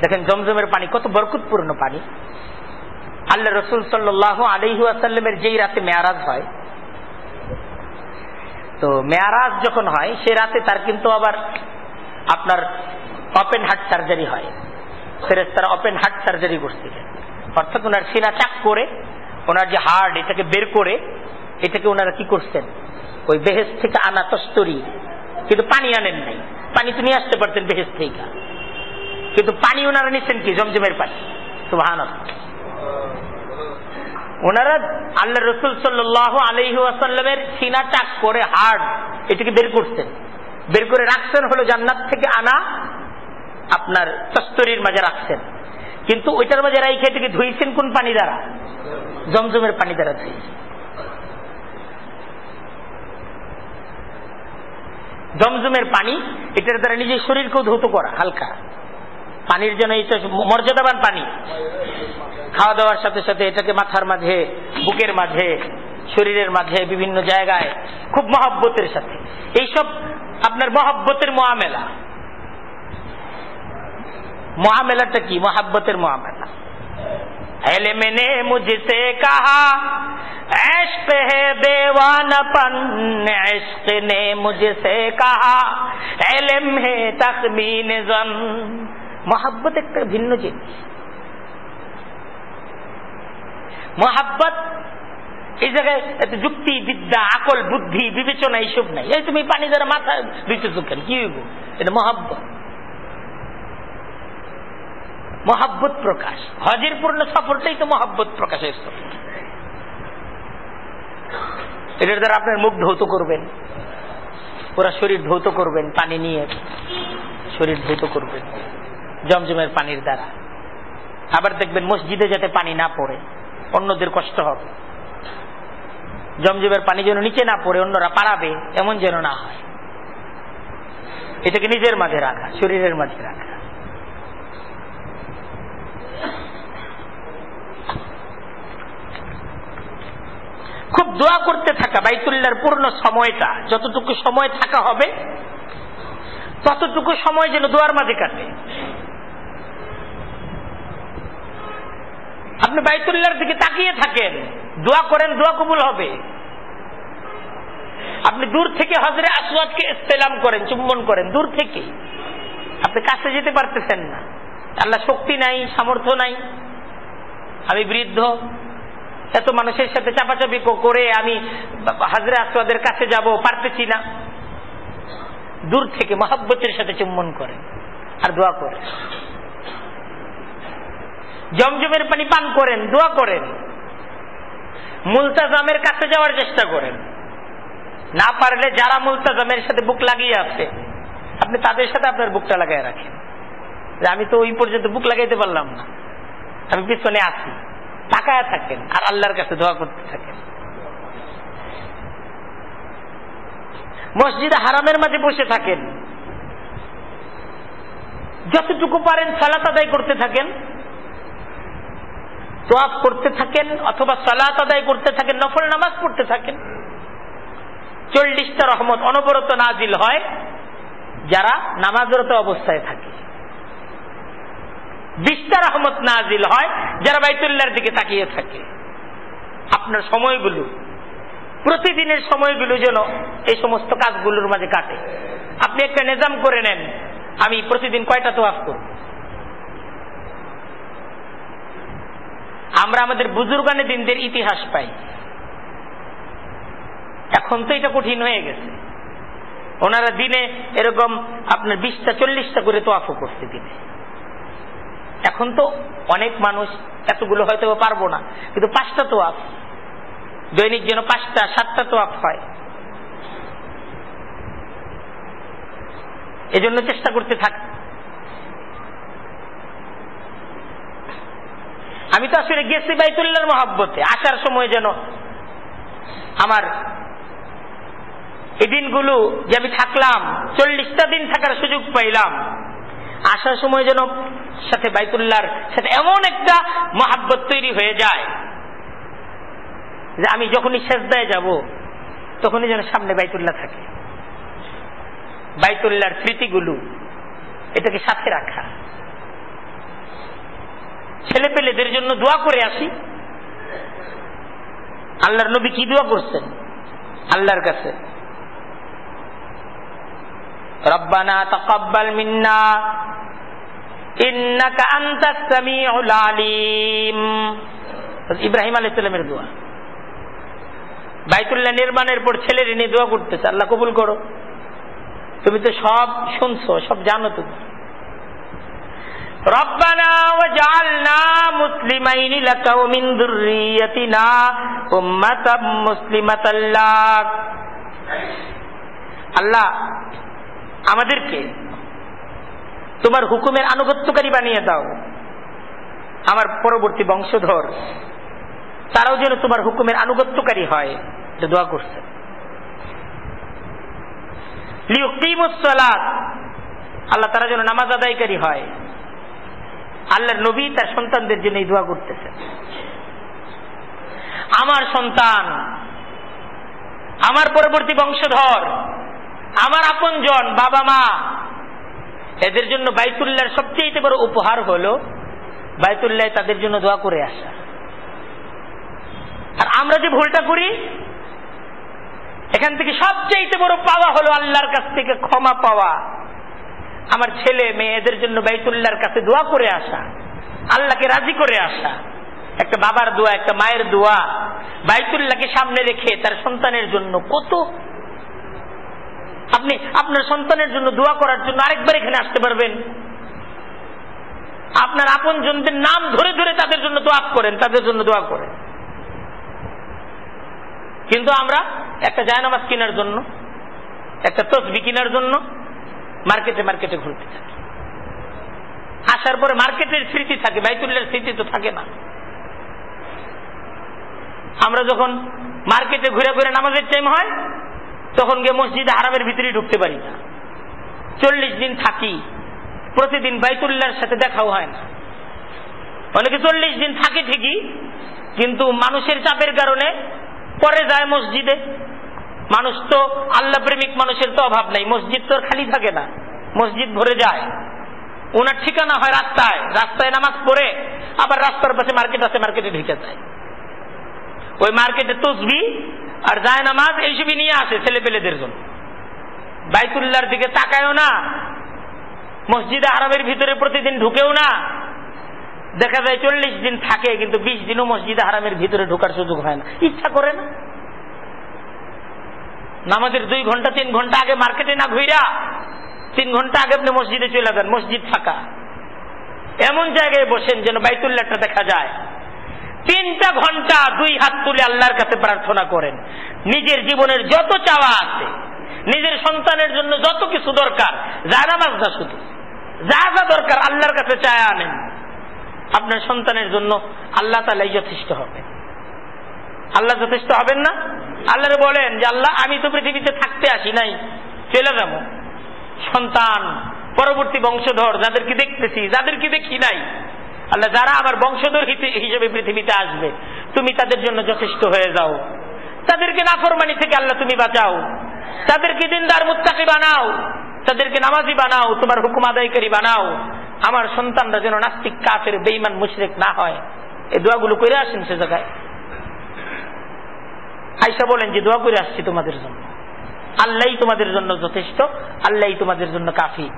দেখেন জমজমের পানি, কত বরকতপূর্ণ পানি। আল্লাহ রসুল সাল্লাহ আলহু যেই রাতে মেয়ারাজ হয়, তো মেয়ারাজ যখন হয়, সে রাতে তার কিন্তু আবার আপনার ওপেন হার্ট সার্জারি হয়। ফেরেস তারা ওপেন হার্ট সার্জারি করছিলেন অর্থাৎ ওনার সিনা চাক করে, ওনার যে হার্ট এটাকে বের করে, এটাকে ওনারা কি করছেন? ওই বেহেস থেকে আনা তস্তরি কিন্তু পানি আনেন নাই। পানি তো নিয়ে আসতে পারতেন বেহেস থেকে। কিন্তু পানি ওনারা নিচ্ছেন কি? জমজমের পানি। সুবাহান ওনারা আল্লাহ রসুল সাল্লাহ আলহি আসাল্লামের সিনা চাক করে হার্ড এটাকে বের করছেন। বের করে রাখছেন হলো জান্নাত থেকে আনা আপনার তস্তরির মাঝে রাখছেন। কিন্তু ওইটার মাঝে রাইখে এটাকে ধুইছেন কোন পানি দ্বারা? জমজমের পানি দ্বারা ধুইছেন। জমজমের পানি এটার দ্বারা নিজের শরীরকেও ধৌত করা, হালকা। পানির জন্য মর্যাদাবান পানি। খাওয়া দাওয়ার সাথে সাথে এটাকে মাথার মাঝে, বুকের মাঝে, শরীরের মাঝে, বিভিন্ন জায়গায়, খুব মহব্বতের সাথে। এইসব আপনার মহব্বতের মহামেলা। মহামেলাটা কি? মহাব্বতের মহামেলা। এলেমে নে মুঝসে কাহা عشق ہے دیوان মহাব্বত একটা ভিন্ন জিনিস। মহাব্বত এই জায়গায় যুক্তি, বিদ্যা, আকল, বুদ্ধি, বিবেচনা, এইসব নাই। এই তুমি পানি দ্বারা মাথা দিতেছ কেন? কি হইব? এটা মহাব্বত। মহাব্বত প্রকাশ। হজের পূর্ণ সফরটাই তো মহাব্বত প্রকাশের সফর এটার দ্বারা আপনার মুখ ধৌত করবেন। পুরা শরীর ধৌত করবেন, পানি নিয়ে। শরীর ধৌত করবেন। জমজমের পানির দ্বারা। আবার দেখবেন মসজিদে যাতে পানি না পড়ে, অন্যদের কষ্ট হবে। জমজমের পানি যেন নিচে না পড়ে, অন্যরা পারাবে, এমন যেন না হয়। এটাকে নিজের মাঝে রাখা, শরীরের মাঝে রাখা। খুব দোয়া করতে থাকা বাইতুল্লার পূর্ণ সময়টা, যতটুকু সময় থাকা হবে, ততটুকু সময় যেন দোয়ার মাঝে কাটে। আপনি বাইতুল্লার দিকে তাকিয়ে থাকেন। দোয়া করেন, দোয়া কবুল হবে। আপনি দূর থেকে হজরে আসওয়াদকে ইস্তেলাম করেন, চুম্বন করেন, দূর থেকে। আপনি কাছে যেতে পারতেছেন না। আল্লাহ শক্তি নাই, সামর্থ্য নাই। আমি বৃদ্ধ। এত মানুষের সাথে চাপাচাপি করে আমি হাজরে আসওয়াদের কাছে যাব, পারতেছি না। দূর থেকে মহাব্বতের সাথে চুম্বন করেন আর দোয়া করেন। জমজমের পানি পান করেন, দোয়া করেন। মুলতাজামের কাছে যাওয়ার চেষ্টা করেন। না পারলে যারা মুলতাজামের সাথে বুক লাগিয়ে আছে, আপনি তাদের সাথে আপনার বুকটা লাগাই রাখেন। যে আমি তো ওই পর্যন্ত বুক লাগাইতে পারলাম না। আমি পিছনে আছি। তাকায় থাকেন আর আল্লাহর কাছে দোয়া করতে থাকেন। মসজিদে হারামের মাঝে বসে থাকেন। যতটুকু পারেন সালাত আদায় করতে থাকেন। তোয়াফ করতে থাকেন অথবা সালাত আদায় করতে থাকেন, নফল নামাজ পড়তে থাকেন। চল্লিশটা রহমত অনবরত নাজিল হয় যারা নামাজরত অবস্থায় থাকে। বিশটা রহমত নাজিল হয় যারা বাইতুল্লার দিকে তাকিয়ে থাকে। আপনার সময়গুলো, প্রতিদিনের সময়গুলো যেন এই সমস্ত কাজগুলোর মাঝে কাটে। আপনি একটা নিজাম করে নেন, আমি প্রতিদিন কয়টা তোয়াফ করব? আমরা আমাদের বুজুর্গানে দিনদের ইতিহাস পাই। এখন তো এটা কঠিন হয়ে গেছে। ওনারা দিনে এরকম আপনার বিশটা, চল্লিশটা করে তোয়াফও করছে দিনে। এখন তো অনেক মানুষ এতগুলো হয়তো পারব না, কিন্তু পাঁচটা তোয়াফ, দৈনিক যেন পাঁচটা, সাতটা তোয়াফ হয়। এজন্য চেষ্টা করতে থাক আমি তো আসলে গেছি বাইতুল্লাহর মহাব্বতে, আসার সময় যেন আমার এই দিনগুলো যে আমি থাকলাম, চল্লিশটা দিন থাকার সুযোগ পাইলাম, আসার সময় যেন সাথে বাইতুল্লাহর সাথে এমন একটা মহাব্বত তৈরি হয়ে যায় যে আমি যখনই শেষদায় যাব, তখনই যেন সামনে বাইতুল্লাহ থাকে। বাইতুল্লাহর স্মৃতিগুলো এটাকে সাথে রাখা। ছেলে পেলেদের জন্য দোয়া করে আসি। আল্লাহর নবী কি দোয়া করছেন? আল্লাহর কাছে। রব্বানা তাকাব্বাল মিন্না, ইন্নাকা আনতাস সামিউল আলিম। ইব্রাহিম আলাইহিস সালামের দোয়া। বাইতুল্লাহ নির্মাণের পর ছেলের এনে দোয়া করতেছে, আল্লাহ কবুল করো। তুমি তো সব শুনছো, সব জানো তুমি। ربنا وجعلنا مسلمين لك ومن ذريتنا أمة مسلمة لك আল্লাহ আমাদেরকে তোমার হুকুমের আনুগত্যকারী বানিয়ে দাও আমার পরবর্তী বংশধর তারাও যেন তোমার হুকুমের আনুগত্যকারী হয় এটা দোয়া করছে আল্লাহ তারা যেন নামাজ আদায়কারী হয় আল্লাহর নবী তার সন্তানদের জন্য এই দোয়া করতেছেন আমার সন্তান, আমার পরবর্তী বংশধর, আমার আপনজন, বাবা মা, এদের জন্য বাইতুল্লাহর সবচেয়ে বড় উপহার হলো বাইতুল্লাহ তাদের জন্য দোয়া করে আসা। আর আমরা যে ভুলটা করি, এখান থেকে সবচেয়ে বড় পাওয়া হলো আল্লাহর কাছ থেকে ক্ষমা পাওয়া। আমার ছেলে মেয়ে এদের জন্য বাইতুল্লাহর কাছে দোয়া করে আসা, আল্লাহকে রাজি করে আসা। একটা বাবার দোয়া, একটা মায়ের দোয়া, বাইতুল্লাহকে সামনে রেখে তার সন্তানের জন্য কত। আপনি আপনার সন্তানের জন্য দোয়া করার জন্য আরেকবার এখানে আসতে পারবেন। আপনার আপন জনদের নাম ধরে ধরে তাদের জন্য দোয়া করেন, তাদের জন্য দোয়া করেন। কিন্তু আমরা একটা জায়নামাজ কেনার জন্য, একটা তসবি কেনার জন্য মার্কেটে মার্কেটে ঘুরতে থাকি। আসার পরে মার্কেটের স্মৃতি থাকে বাইতুল্লার স্মৃতি তো থাকে না। আমরা যখন মার্কেটে ঘুরে ঘুরে নামাজের টাইম হয়, তখন গিয়ে মসজিদে হারামের ভিতরে ঢুকতে পারি না। চল্লিশ দিন থাকি, প্রতিদিন বাইতুল্লার সাথে দেখাও হয় না। অনেকে চল্লিশ দিন থাকে ঠিকই, কিন্তু মানুষের চাপের কারণে পরে যায় মসজিদে। মানুষ তো আল্লাহ প্রেমিক মানুষের তো অভাব নাই। মসজিদ তো খালি থাকে না। মসজিদ ভরে যায়। ওনার ঠিকানা হয় রাস্তায়। রাস্তায় নামাজ পড়ে, আবার রাস্তার পাশে মার্কেট আছে, মার্কেটে ঢুকে যায়। ওই মার্কেটে তসবি আর যায় নামাজ এইসবই নিয়ে আসে ছেলে পেলেদের জন্য। বাইতুল্লার দিকে তাকায়ও না। মসজিদে আরবের ভিতরে প্রতিদিন ঢুকেও না। দেখা যায় চল্লিশ দিন থাকে, কিন্তু বিশ দিনও মসজিদে হারামের ভিতরে ঢোকার সুযোগ হয় না। ইচ্ছা করে না। নামাজের দুই ঘণ্টা, তিন ঘণ্টা আগে মার্কেটে না ঘুইরা তিন ঘণ্টা আগে আপনি মসজিদে চলে যান, মসজিদ ফাঁকা। এমন জায়গায় বসেন যেন বাইতুল্লাহটা দেখা যায়। তিনটা ঘণ্টা দুই হাত তুলে আল্লাহর কাছে প্রার্থনা করেন। নিজের জীবনের যত চাওয়া আছে, নিজের সন্তানের জন্য যত কিছু দরকার জানামাজ না শুধু, যা যা দরকার আল্লাহর কাছে চায় আনেন। আপনার সন্তানের জন্য আল্লাহ তালাই যথেষ্ট হবে আল্লাহ যথেষ্ট হবেন না? আল্লাহরে বলেন যে, আল্লাহ, আমি তো পৃথিবীতে থাকতে আসি নাই, চলে যাব। সন্তান, পরবর্তী বংশধর, যাদেরকে দেখতেছি, যাদেরকে দেখি নাই, আল্লাহ, যারা আমার বংশধর হিসেবে পৃথিবীতে আসবে, তুমি তাদের জন্য যথেষ্ট হয়ে যাও। তাদেরকে নাফরমানি থেকে আল্লাহ তুমি বাঁচাও। তাদেরকে দিনদার মুত্তাকি বানাও। তাদেরকে নামাজি বানাও, তোমার হুকুম আদায়কারী বানাও। আমার সন্তানরা যেন নাস্তিক, কাফের বেইমান মুশরেক না হয়। এই দোয়াগুলো করে আসেন সে জায়গায়। আইসা বলেন যে দোয়া করে আসছি তোমাদের জন্য। আল্লাহ তোমাদের জন্য যথেষ্ট আল্লাহ তোমাদের জন্য কাফি।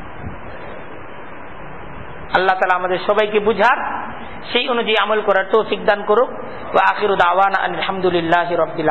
আল্লাহ তালা আমাদের সবাইকে বুঝার, সেই অনুযায়ী আমল করার তো দান করুক। আখির আওয়ান আলহামদুলিল্লাহ রবিল